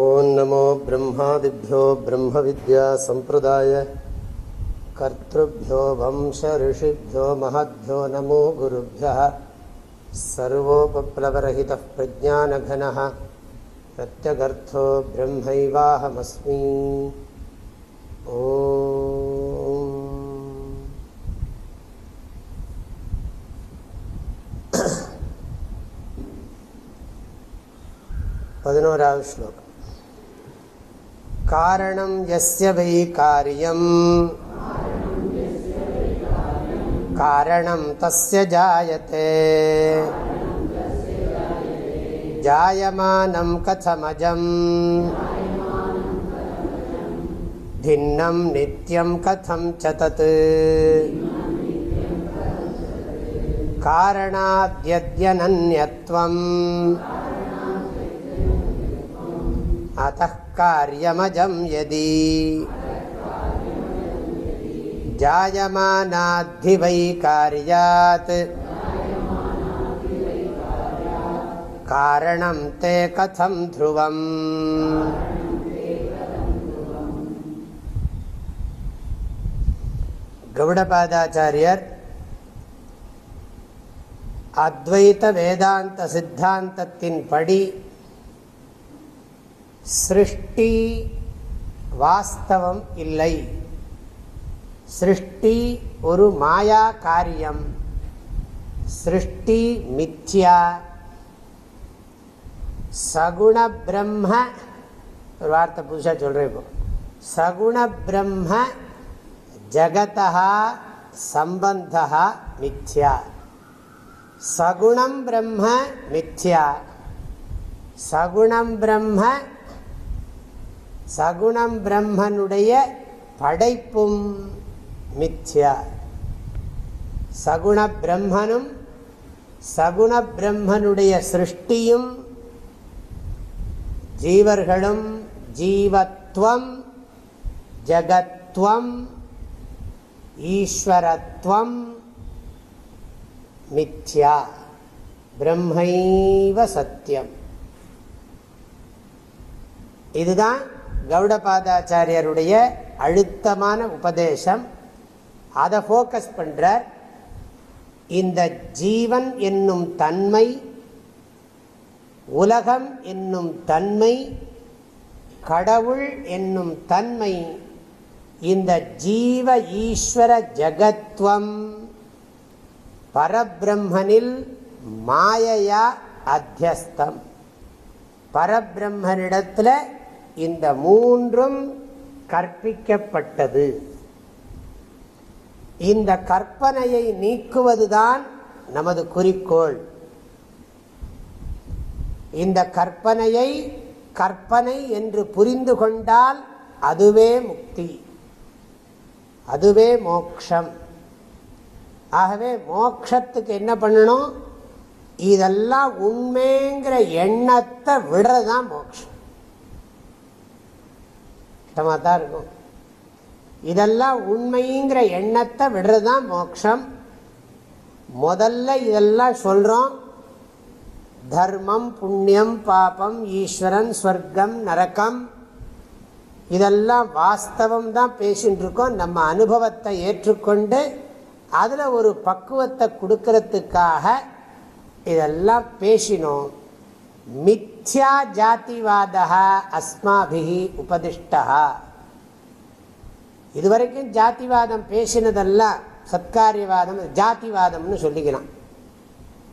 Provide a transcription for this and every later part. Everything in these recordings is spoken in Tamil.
ॐ नमो ब्रह्मादिभ्यो ब्रह्मविद्यासम्प्रदाय कर्तृभ्यो वंशऋषिभ्यो महद्भ्यो नमो गुरुभ्यः सर्वोपप्लवरहितः प्रज्ञानघनः प्रत्यगर्थो ब्रह्मैवाहमस्मि ॐ பதினோராவது ஸ்லோகம் कारणं यस्य वै कार्यम् कारणं तस्य जायते जायमानं कथमजम् भिन्नं नित्यं कथं च तत् कारणाद्यद्यनन्यत्वम् अतः कार्यमजं यदि जायमानाद्धि वै कार्यात् कारणं ते कथं ध्रुवम् கௌடபாதாச்சாரியர் அத்வைத வேதாந்த சித்தாந்தத்தின் படி சிருஷ்டி வாஸ்தவம் இல்லை. சிருஷ்டி ஒரு மாயா காரியம். சிருஷ்டி மித்யா. சகுண பிரம்ம ஒரு வார்த்தை புதுசாக சொல்கிறேன் இப்போ. சகுண பிரம்ம ஜகதா சம்பந்தா மித்யா. சகுணம் பிரம்ம மித்யா. சகுணம் பிரம்ம சகுணம் பிரம்மனுடைய படைப்பும் மித்யா. சகுண பிரம்மனும் சகுண பிரம்மனுடைய சிருஷ்டியும் ஜீவர்களும் ஜீவத்வம் ஜகத்வம் ஈஸ்வரத்வம் மித்யா. பிரம்மைவ சத்தியம் இதுதான் கௌடபாதாச்சாரியருடைய அழுத்தமான உபதேசம் அதை ஃபோக்கஸ் பண்ணுறார் இந்த ஜீவன் என்னும் தன்மை உலகம் என்னும் தன்மை கடவுள் என்னும் தன்மை இந்த ஜீவ ஈஸ்வர ஜகத்வம் பரபிரம்மனில் மாயையா அத்தியஸ்தம். பரபிரம்மனிடத்தில் இந்த மூன்றும் கற்பிக்கப்பட்டது. இந்த கற்பனையை நீக்குவதுதான் நமது குறிக்கோள். இந்த கற்பனையை கற்பனை என்று புரிந்து கொண்டால் அதுவே முக்தி. அதுவே மோக்ஷம். ஆகவே மோக்ஷத்துக்கு என்ன பண்ணணும்? இதெல்லாம் உண்மைங்கிற எண்ணத்தை விடுறதுதான் மோக்ஷம். கஷ்டமாக தான் இருக்கும். இதெல்லாம் உண்மைங்கிற எண்ணத்தை விடுறது தான் மோட்சம். முதல்ல இதெல்லாம் சொல்கிறோம் தர்மம் புண்ணியம் பாபம் ஈஸ்வரன் ஸ்வர்க்கம் நரக்கம் இதெல்லாம் வாஸ்தவம் தான் பேசிகிட்டு இருக்கோம் நம்ம அனுபவத்தை ஏற்றுக்கொண்டு அதில் ஒரு பக்குவத்தை கொடுக்கறதுக்காக இதெல்லாம் பேசினோம். மித்யா ஜாதிவாதா அஸ்மாபிகி உபதிஷ்டா இதுவரைக்கும் ஜாதிவாதம் பேசினதெல்லாம் சத்காரியவாதம் ஜாதிவாதம்னு சொல்லிக்கலாம்.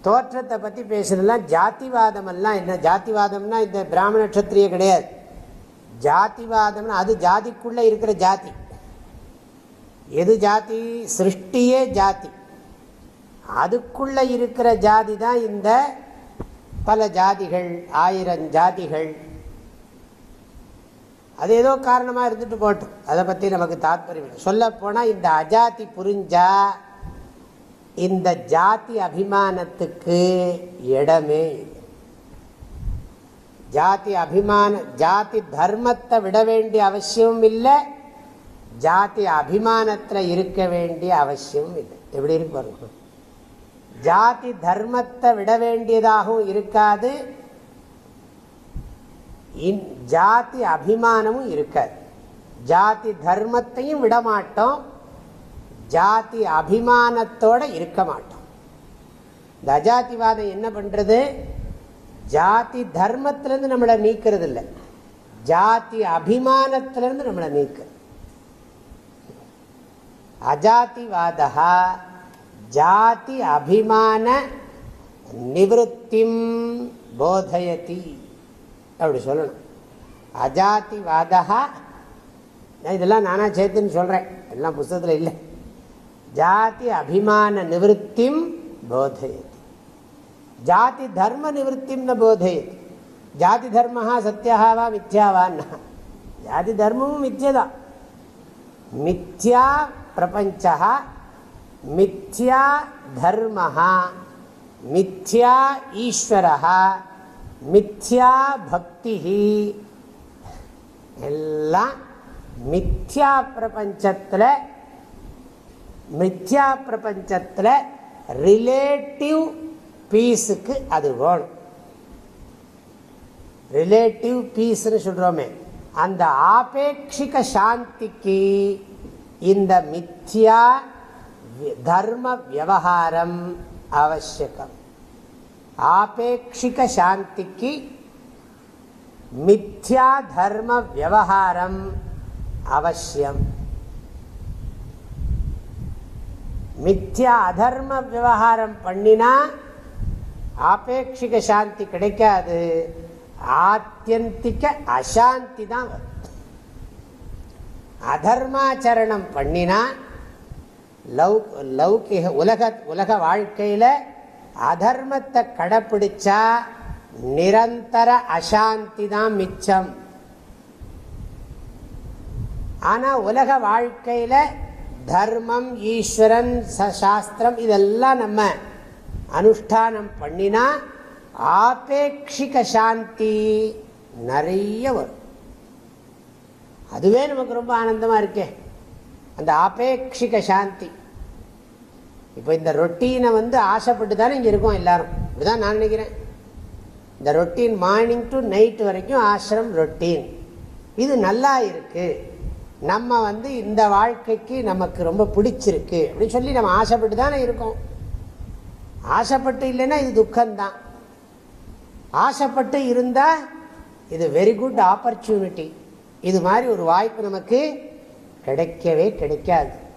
தோற்றத்தை பற்றி பேசுறதெல்லாம் ஜாதிவாதம் எல்லாம் என்ன? ஜாதிவாதம்னா இந்த பிராமண நட்சத்திரிய கிடையாது. ஜாதிவாதம்னா அது ஜாதிக்குள்ளே இருக்கிற ஜாதி. எது ஜாதி? சிருஷ்டியே ஜாதி. அதுக்குள்ளே இருக்கிற ஜாதி தான் இந்த பல ஜாதிகள் ஆயிரம் ஜாதிகள். அது ஏதோ காரணமாக இருந்துட்டு போட்டோம். அதை பற்றி நமக்கு தாத்பரியம் சொல்ல போனால் இந்த அஜாதி புரிஞ்சா இந்த ஜாதி அபிமானத்துக்கு இடமே ஜாதி அபிமான ஜாதி தர்மத்தை விட வேண்டிய அவசியமும் இல்லை. ஜாதி அபிமானத்தில் இருக்க வேண்டிய அவசியமும் இல்லை. எப்படி இருக்கு பாருங்க. ஜாதி தர்மத்தை விட வேண்டியதாகவும் இருக்காது. ஜாதி அபிமானமும் இருக்காது. ஜாதி தர்மத்தையும் விடமாட்டோம் ஜாதி அபிமானத்தோட இருக்க மாட்டோம். இந்த அஜாதிவாதம் என்ன பண்றது? ஜாதி தர்மத்திலிருந்து நம்மளை நீக்கிறது இல்லை ஜாதி அபிமானத்திலிருந்து நம்மளை நீக்கிறது அஜாதிவாதா ஜாதி அபிமான நிவத்திம் போதயதி. அப்படி சொல்லணும். அஜாதிவாதா இதெல்லாம் நானா சேர்த்துன்னு சொல்கிறேன் எல்லாம் புஸ்தகத்தில் இல்லை. ஜாதி அபிமான நிவத்திம் போதயதி. ஜாதி தர்ம நிவத்திம் ந போதயதி. ஜாதி தர்மஹா சத்தியாவா மித்யாவான்னா. ஜாதி தர்மமும் மித்யதான். மித்யா பிரபஞ்சா மித்யா தர்ம மித்யா ஈஸ்வர மித்யா பக்தி எல்லாம் மித்யா பிரபஞ்சத்தில் மித்யா பிரபஞ்சத்தில் ரிலேட்டிவ் பீஸுக்கு அது வேணும். ரிலேட்டிவ் பீஸ்னு சொல்கிறோமே அந்த ஆபேட்சிக சாந்திக்கு இந்த மித்யா தர்ம விவகாரம் அவசியகம் ஆபேட்சிக சாந்திக்கு மித்யா தர்ம விவகாரம் அவசியம். மித்யா அதர்ம விவகாரம் பண்ணினா ஆபேட்சிக சாந்தி கிடைக்காது. ஆத்தியந்திக அசாந்தி தான் வரும். அதர்மாச்சரணம் பண்ணினா லவ் லௌகிக உலக உலக வாழ்க்கையில் அதர்மத்தை கடைப்பிடிச்சா நிரந்தர அசாந்தி தான் மிச்சம். ஆனால் உலக வாழ்க்கையில் தர்மம் ஈஸ்வரன் சாஸ்திரம் இதெல்லாம் நம்ம அனுஷ்டானம் பண்ணினா ஆபேட்சிக சாந்தி நிறைய வரும். அதுவே நமக்கு ரொம்ப ஆனந்தமாக இருக்கே. அந்த ஆபேட்சிக சாந்தி. இப்போ இந்த ரொட்டீனை வந்து ஆசைப்பட்டு தானே இங்கே இருக்கோம் எல்லாரும். இப்படிதான் நான் நினைக்கிறேன். இந்த ரொட்டீன் மார்னிங் டு நைட் வரைக்கும் ஆசிரம் ரொட்டீன். இது நல்லா இருக்கு. நம்ம வந்து இந்த வாழ்க்கைக்கு நமக்கு ரொம்ப பிடிச்சிருக்கு. அப்படின்னு சொல்லி நம்ம ஆசைப்பட்டு தானே இருக்கோம். ஆசைப்பட்டு இல்லைன்னா இது துக்கம்தான். ஆசைப்பட்டு இருந்தால் இது வெரி குட் ஆப்பர்ச்சுனிட்டி இது மாதிரி ஒரு வாய்ப்பு நமக்கு கிடைக்கவே கிடைக்காது.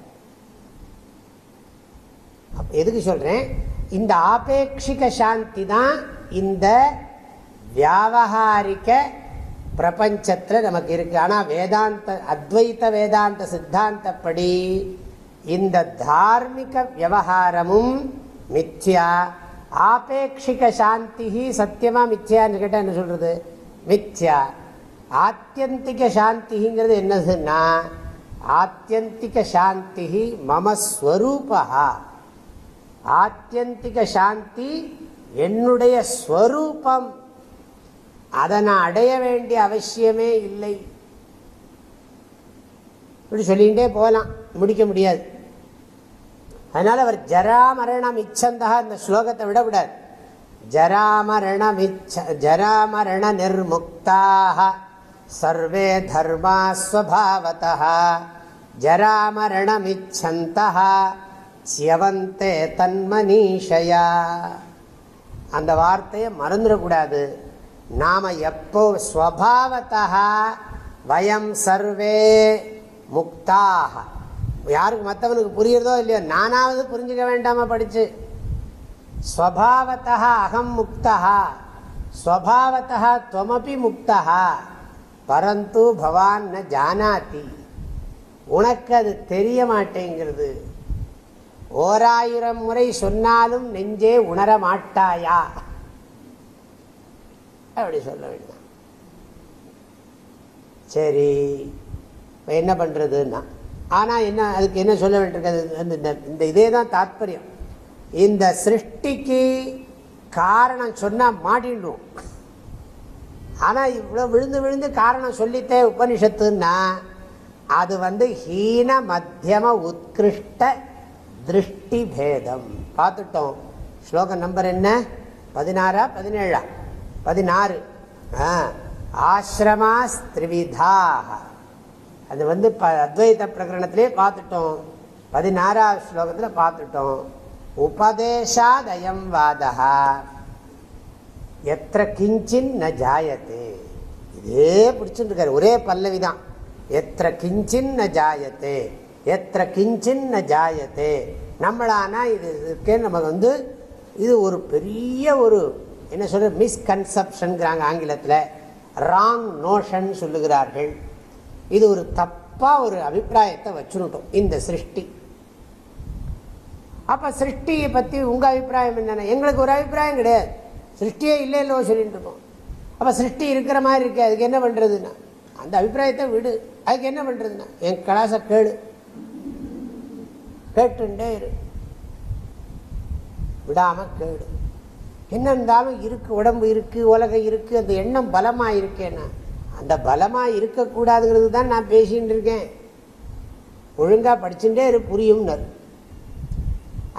எதுக்கு சொல்றேன்? இந்த ஆபேட்சிக சாந்தி தான் இந்த வியாபகாரிக பிரபஞ்சத்தில் நமக்கு இருக்கு. ஆனால் வேதாந்த அத்வைத்த வேதாந்த சித்தாந்தப்படி இந்த தார்மிக விவகாரமும் மித்யா. ஆபேட்சிக சாந்தி சத்தியமா மித்யான்னு கேட்டால் என்ன சொல்றது? மித்யா. ஆத்தியந்திக சாந்திங்கிறது என்னதுன்னா ஆத்தியந்திக சாந்தி மமஸ்வரூபா ஆத்தியந்திக சாந்தி என்னுடைய ஸ்வரூபம். அதை நான் அடைய வேண்டிய அவசியமே இல்லை. இப்படி சொல்லிகிட்டே போகலாம். முடிக்க முடியாது. அதனால் அவர் ஜராமரணம் இச்சந்தா இந்த ஸ்லோகத்தை விடக்கூடாது. ஜராமரணமிச்ச ஜராமரண நிர்முக்தாக சர்வே தர்மா ஸ்வபாவத. சியவந்தே தன்மனீஷயா அந்த வார்த்தையை மறந்துடக்கூடாது. நாம எப்போ ஸ்வபாவத்தா வயம் சர்வே முக்தாக யாருக்கு மற்றவனுக்கு புரியுறதோ இல்லையோ நானாவது புரிஞ்சுக்க வேண்டாமா படிச்சு? ஸ்வபாவத்தா அகம் முக்தா ஸ்வபாவத்தா துவமபி முக்தா பரந்து பவான் ந ஜானாதி. உனக்கு அது தெரிய மாட்டேங்கிறது. ஓராயிரம் முறை சொன்னாலும் நெஞ்சே உணர மாட்டாயா? அப்படி சொல்ல வேண்டாம் சரி இப்போ என்ன பண்ணுறதுன்னா ஆனால் என்ன அதுக்கு என்ன சொல்ல வேண்டியிருக்கிறது? இந்த இதே தான் தாத்பரியம். இந்த சிருஷ்டிக்கு காரணம் சொன்னால் மாட்டிடுவோம் ஆனால் இவ்வளோ விழுந்து விழுந்து காரணம் சொல்லித்தே உபனிஷத்துன்னா அது வந்து ஹீன மத்தியம உத்கிருஷ்ட திருஷ்டி பேதம் பார்த்துட்டோம். ஸ்லோகம் நம்பர் என்ன? பதினாறா? பதினேழா? பதினாறு. ஆ ஆசிரமாஸ் திரிவிதாக அது வந்து ப அத்வைத பிரகரணத்திலே பார்த்துட்டோம். பதினாறாவது ஸ்லோகத்தில் பார்த்துட்டோம். உபதேசாதயம் வாதா எத்த கிஞ்சின் ந ஜாயத்தே. இதே பிடிச்சுட்டு ஒரே பல்லவி தான். எத்த கிஞ்சின் ந ஜாயத்தே. எத்த கிஞ்சின் ஜாயத்தே. நம்மளானா இது இருக்கே நமக்கு வந்து இது ஒரு பெரிய ஒரு என்ன சொல்ற மிஸ்கன்செப்ஷன்ங்கிறாங்க ஆங்கிலத்தில். ராங் நோஷன் சொல்லுகிறார்கள். இது ஒரு தப்பாக ஒரு அபிப்பிராயத்தை வச்சுருட்டோம் இந்த சிருஷ்டி. அப்போ சிருஷ்டியை பற்றி உங்கள் அபிப்பிராயம் என்னென்ன? எங்களுக்கு ஒரு அபிப்பிராயம் கிடையாது. சிருஷ்டியே இல்லை இல்லையோ சொல்லிட்டு இருக்கோம். அப்போ சிருஷ்டி இருக்கிற மாதிரி இருக்கு அதுக்கு என்ன பண்ணுறதுன்னா அந்த அபிப்பிராயத்தை விடு. அதுக்கு என்ன பண்ணுறதுன்னா என் கலாச கேடு கேட்டுண்டே இரு. விடாமல் கேடு என்ன இருந்தாலும் இருக்குது உடம்பு இருக்குது உலகம் இருக்கு அந்த எண்ணம் பலமாக இருக்கேன்னா. அந்த பலமாக இருக்கக்கூடாதுங்கிறது தான் நான் பேசிட்டு இருக்கேன். ஒழுங்காக படிச்சுட்டே இரு புரியும்னர்.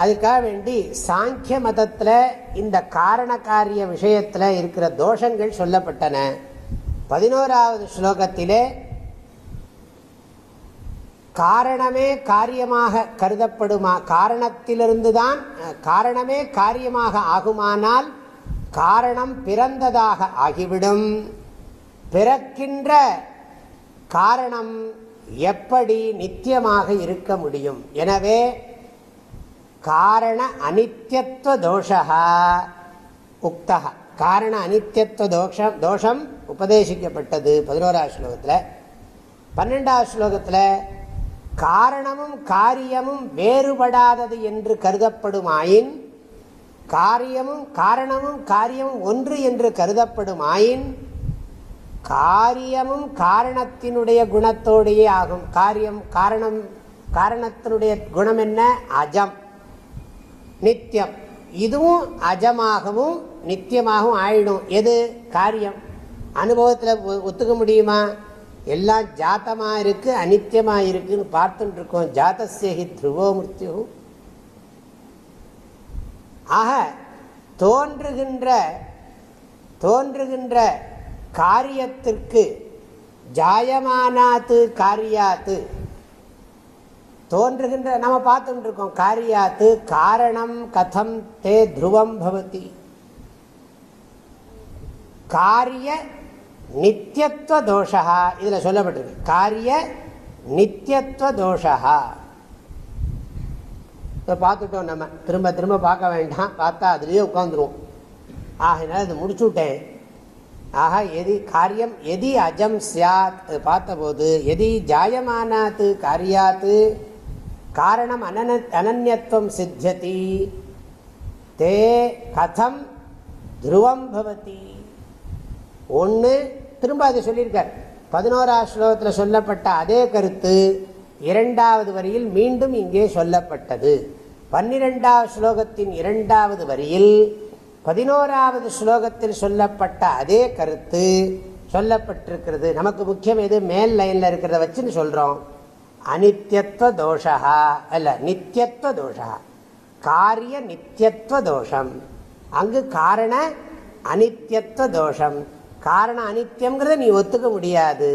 அதுக்காக வேண்டி சாங்கிய மதத்தில் இந்த காரண காரிய விஷயத்தில் இருக்கிற தோஷங்கள் சொல்லப்பட்டன. பதினோராவது ஸ்லோகத்திலே காரணமே காரியமாக கருதப்படுமா? காரணத்திலிருந்து தான் காரணமே காரியமாக ஆகுமானால் காரணம் பிறந்ததாக ஆகிவிடும். பிறக்கின்ற காரணம் எப்படி நித்தியமாக இருக்க முடியும்? எனவே காரண அனித்யத்துவ தோஷா உக்தா காரண அனித்யத்துவ தோஷம் தோஷம் உபதேசிக்கப்பட்டது பதினோராவது ஸ்லோகத்தில். பன்னெண்டாவது ஸ்லோகத்தில் காரணமும் காரியமும் வேறுபடாதது என்று கருதப்படுமாயின் காரியமும் காரணமும் காரியமும் ஒன்று என்று கருதப்படுமாயின் காரியமும் காரணத்தினுடைய குணத்தோடையே ஆகும். காரியம் காரணம் காரணத்தினுடைய குணம் என்ன? அஜம். நித்தியம் இதுவும் அஜமாகவும் நித்தியமாகவும் ஆயிடும். எது? காரியம். அனுபவத்தில் ஒத்துக்க முடியுமா? எல்லாம் ஜாத்தமாக இருக்குது அனித்தியமாக இருக்குன்னு பார்த்துட்டு இருக்கோம் ஜாத்தசேகி துருவோ மிருத்யு ஆக தோன்றுகின்ற தோன்றுகின்ற காரியத்திற்கு ஜாயமானாத்து காரியாத்து. தோன்றுகின்ற நம்ம பார்த்துட்டு இருக்கோம் காரியாத்து காரணம் கதம் தே துருவம் பவதி. காரிய நித்தியத்துவ தோஷா இதுல சொல்லப்பட்டிருக்கு காரிய நித்தியத்துவ தோஷா இப்போ பார்த்துட்டோம் நம்ம. திரும்ப திரும்ப பார்க்க வேண்டாம். பார்த்தா அதுலேயே உட்காந்துருவோம் ஆகினால அது முடிச்சு விட்டேன் ஆக எதி காரியம் எதி அஜம் சியாத். பார்த்தபோது எதி ஜாயமானாத்து காரியாத்து காரணம் அனன அனநியத்துவம் சித்தியதி. தே கதம் துருவம் பவதி. ஒன்று திரும்ப அதை சொல்லியிருக்கார். பதினோராம் ஸ்லோகத்தில் சொல்லப்பட்ட அதே கருத்து இரண்டாவது வரியில் மீண்டும் இங்கே சொல்லப்பட்டது. பன்னிரெண்டாவது ஸ்லோகத்தின் இரண்டாவது வரியில் பதினோராவது ஸ்லோகத்தில் சொல்லப்பட்ட அதே கருத்து சொல்லப்பட்டிருக்கிறது. நமக்கு முக்கியம் எது? மேல் லைனில் இருக்கிறத வச்சுன்னு சொல்கிறோம் அனித்யத்துவ தோஷா அல்ல நித்தியத்துவ தோஷா காரிய நித்தியத்துவ தோஷம். அங்கு காரண அனித்யத்துவ தோஷம். காரணம் அனித்தியம்ங்கிறத நீ ஒத்துக்க முடியாது.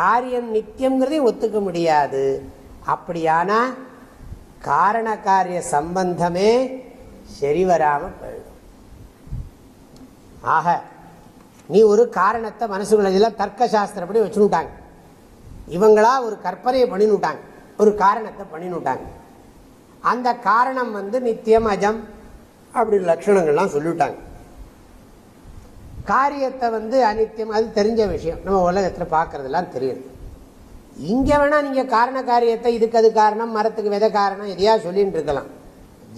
காரியம் நித்தியம்ங்கிறதையும் ஒத்துக்க முடியாது. அப்படியானா காரண காரிய சம்பந்தமே சரி வராம போயிடும். ஆக நீ ஒரு காரணத்தை மனசுக்குள்ள இதெல்லாம் தர்க்க சாஸ்திரப்படி வச்சுட்டாங்க இவங்களா ஒரு கற்பனையை பண்ணினுட்டாங்க ஒரு காரணத்தை பண்ணினுட்டாங்க அந்த காரணம் வந்து நித்தியம் அஜம் அப்படி லட்சணங்கள்லாம் சொல்லிவிட்டாங்க. காரியத்தை வந்து அனித்தியம் அது தெரிஞ்ச விஷயம். நம்ம உலகத்தில் பார்க்கறதெல்லாம் தெரியுது. இங்கே வேணால் நீங்கள் காரண காரியத்தை இதுக்கு அது காரணம் மரத்துக்கு வித காரணம் எதையா சொல்லின்னு இருக்கலாம்.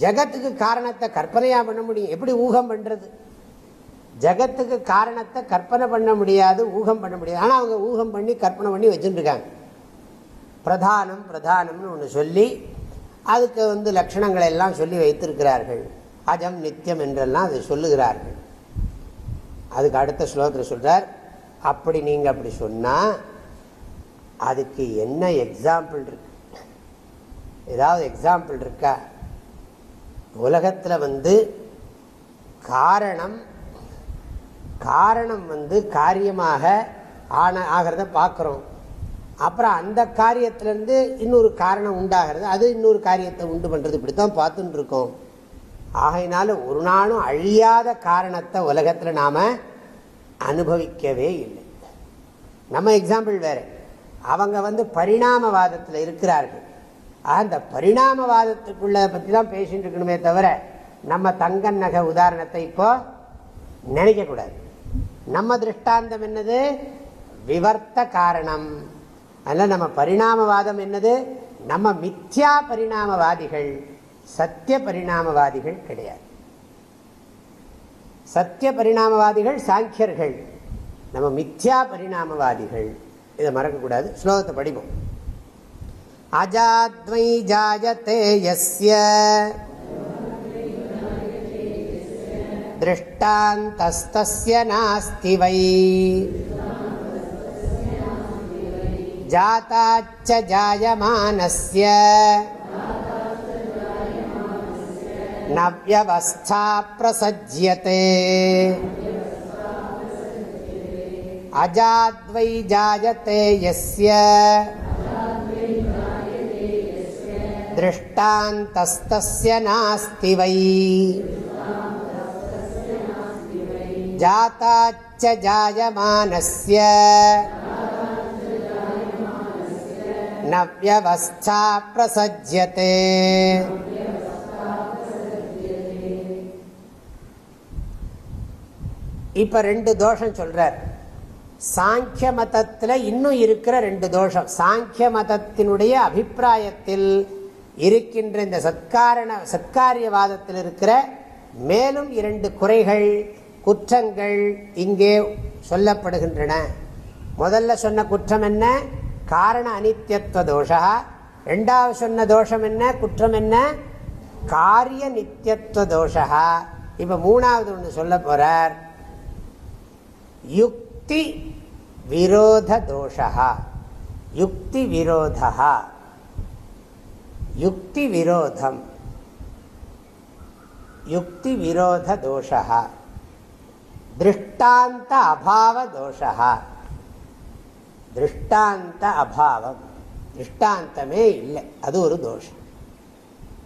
ஜகத்துக்கு காரணத்தை கற்பனையாக பண்ண முடியும். எப்படி ஊகம் பண்ணுறது ஜகத்துக்கு காரணத்தை கற்பனை பண்ண முடியாது ஊகம் பண்ண முடியாது. ஆனால் அவங்க ஊகம் பண்ணி கற்பனை பண்ணி வச்சுட்டுருக்காங்க பிரதானம் பிரதானம்னு ஒன்று சொல்லி அதுக்கு வந்து லட்சணங்களை எல்லாம் சொல்லி வைத்திருக்கிறார்கள். அஜம் நித்தியம் என்றெல்லாம் அதை சொல்லுகிறார்கள். அதுக்கு அடுத்த ஸ்லோகத்தில் சொல்கிறார் அப்படி நீங்கள் அப்படி சொன்னால் அதுக்கு என்ன எக்ஸாம்பிள் இருக்கு? ஏதாவது எக்ஸாம்பிள் இருக்கா? உலகத்தில் வந்து காரணம் காரணம் வந்து காரியமாக ஆன ஆகிறத பார்க்குறோம். அப்புறம் அந்த காரியத்திலேருந்து இன்னொரு காரணம் உண்டாகிறது அது இன்னொரு காரியத்தை உண்டு பண்ணுறது இப்படி தான் பார்த்துட்டு இருக்கோம். ஆகையினால ஒரு நாளும் அழியாத காரணத்தை உலகத்தில் நாம் அனுபவிக்கவே இல்லை. நம்ம எக்ஸாம்பிள் வேறு. அவங்க வந்து பரிணாமவாதத்தில் இருக்கிறார்கள். அந்த பரிணாமவாதத்துக்குள்ள பற்றி தான் பேசிட்டு இருக்கணுமே தவிர நம்ம தங்க நகை உதாரணத்தை இப்போ நினைக்கக்கூடாது நம்ம திருஷ்டாந்தம் என்னது? விவர்த்த காரணம். அதனால் நம்ம பரிணாமவாதம் என்னது? நம்ம மித்யா பரிணாமவாதிகள். சத்திய பரிணாமவாதிகள் கிடையாது. சத்திய பரிணாமவாதிகள் சாங்கியர்கள். நம்ம மித்யா பரிணாமவாதிகள் இதை மறக்கக்கூடாது. ஸ்லோகத்தை படிப்போம். அஜாத்வை ஜாயத்தே யஸ்ய திருஷ்டாந்தஸ்தஸ்ய நாஸ்தி ஜாத்தாச்ச न व्यवस्था प्रसज्यते अजाद्वै जायते यस्य दृष्टान्तस्तस्य नास्ति वै जाताच्च जायमानस्य न व्यवस्था प्रसज्यते இப்ப ரெண்டு தோஷம் சொல்றார். சாங்கிய மதத்தில் இன்னும் இருக்கிற ரெண்டு தோஷம். சாங்கிய மதத்தினுடைய அபிப்பிராயத்தில் இருக்கின்ற இந்த சத்காரண சத்காரியவாதத்தில் இருக்கிற மேலும் இரண்டு குறைகள் குற்றங்கள் இங்கே சொல்லப்படுகின்றன. முதல்ல சொன்ன குற்றம் என்ன? காரண அனித்யத்துவ தோஷா. ரெண்டாவது சொன்ன தோஷம் என்ன? குற்றம் என்ன? காரிய நித்தியத்துவ தோஷா. இப்ப மூணாவது ஒன்று சொல்ல போறார். யுக்தி விரோத தோஷா யுக்தி விரோதா யுக்தி விரோதம். யுக்தி விரோத தோஷா திருஷ்டாந்த அபாவ தோஷா திருஷ்டாந்த அபாவம். திருஷ்டாந்தமே இல்லை. அது ஒரு தோஷம்.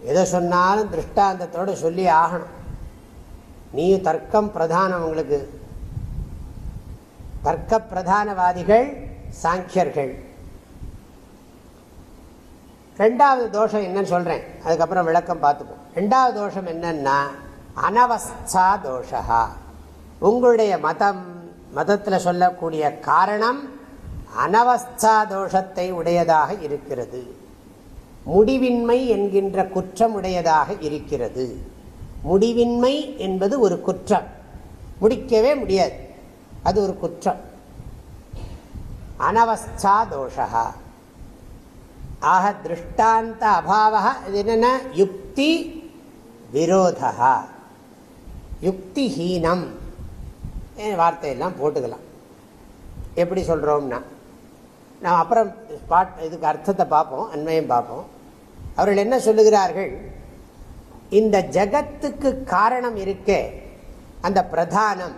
எதை சொன்னாலும் திருஷ்டாந்தத்தோடு சொல்லி ஆகணும். நீயும் தர்க்கம் பிரதானம் உங்களுக்கு தர்க்க பிரதானவாதிகள் சாங்கியர்கள். ரெண்டாவது தோஷம் என்னன்னு சொல்றேன். அதுக்கப்புறம் விளக்கம் பார்த்துப்போம். ரெண்டாவது தோஷம் என்னன்னா அனவஸ்தா தோஷா உங்களுடைய மதம் மதத்தில் சொல்லக்கூடிய காரணம் அனவஸ்தா தோஷத்தை உடையதாக இருக்கிறது. முடிவின்மை என்கின்ற குற்றம் உடையதாக இருக்கிறது. முடிவின்மை என்பது ஒரு குற்றம். முடிக்கவே முடியாது. அது ஒரு குற்றம். அனவஸ்தா தோஷா ஆக திருஷ்டாந்த அபாவா இது என்னென்ன யுக்தி விரோதா யுக்திஹீனம் வார்த்தையெல்லாம் போட்டுக்கலாம். எப்படி சொல்கிறோம்னா நான் அப்புறம் பாட் இதுக்கு அர்த்தத்தை பார்ப்போம் அண்மையும் பார்ப்போம். அவர்கள் என்ன சொல்லுகிறார்கள்? இந்த ஜகத்துக்கு காரணம் இருக்கே அந்த பிரதானம்.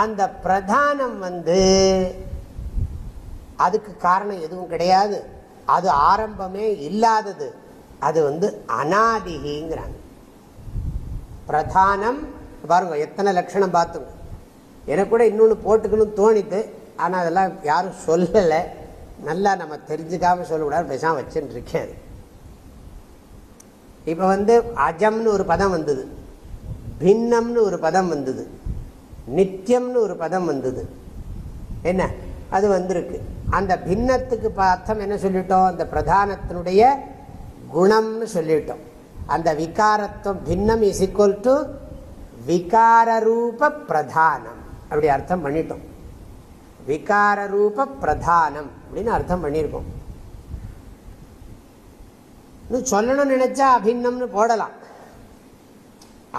அந்த பிரதானம் வந்து அதுக்கு காரணம் எதுவும் கிடையாது. அது ஆரம்பமே இல்லாதது. அது வந்து அனாதிகிங்கிறாங்க. பிரதானம் பாருங்க எத்தனை லட்சணம் பார்த்துங்க. எனக்கு கூட இன்னொன்று போட்டுக்கணும்னு தோணித்து ஆனால் அதெல்லாம் யாரும் சொல்லலை. நல்லா நம்ம தெரிஞ்சுக்காம சொல்லக்கூடாது பேசாமல் வச்சுன்னு இருக்கேன் இப்போ வந்து அஜம்னு ஒரு பதம் வந்தது. பின்னம்னு ஒரு பதம் வந்தது. நித்தியம்னு ஒரு பதம் வந்தது. என்ன? அது வந்திருக்கு. அந்த பின்னத்துக்கு அர்த்தம் என்ன சொல்லிட்டோம்? அந்த பிரதானத்தினுடைய குணம்னு சொல்லிட்டோம். அந்த விகாரத்துவம் பின்னம் இஸ் ஈக்குவல் டு விகாரரூப பிரதானம். அப்படி அர்த்தம் பண்ணிட்டோம். விகாரரூப பிரதானம் அப்படின்னு அர்த்தம் பண்ணியிருக்கோம். சொல்லணும்னு நினைச்சா அபின்னம்னு போடலாம்.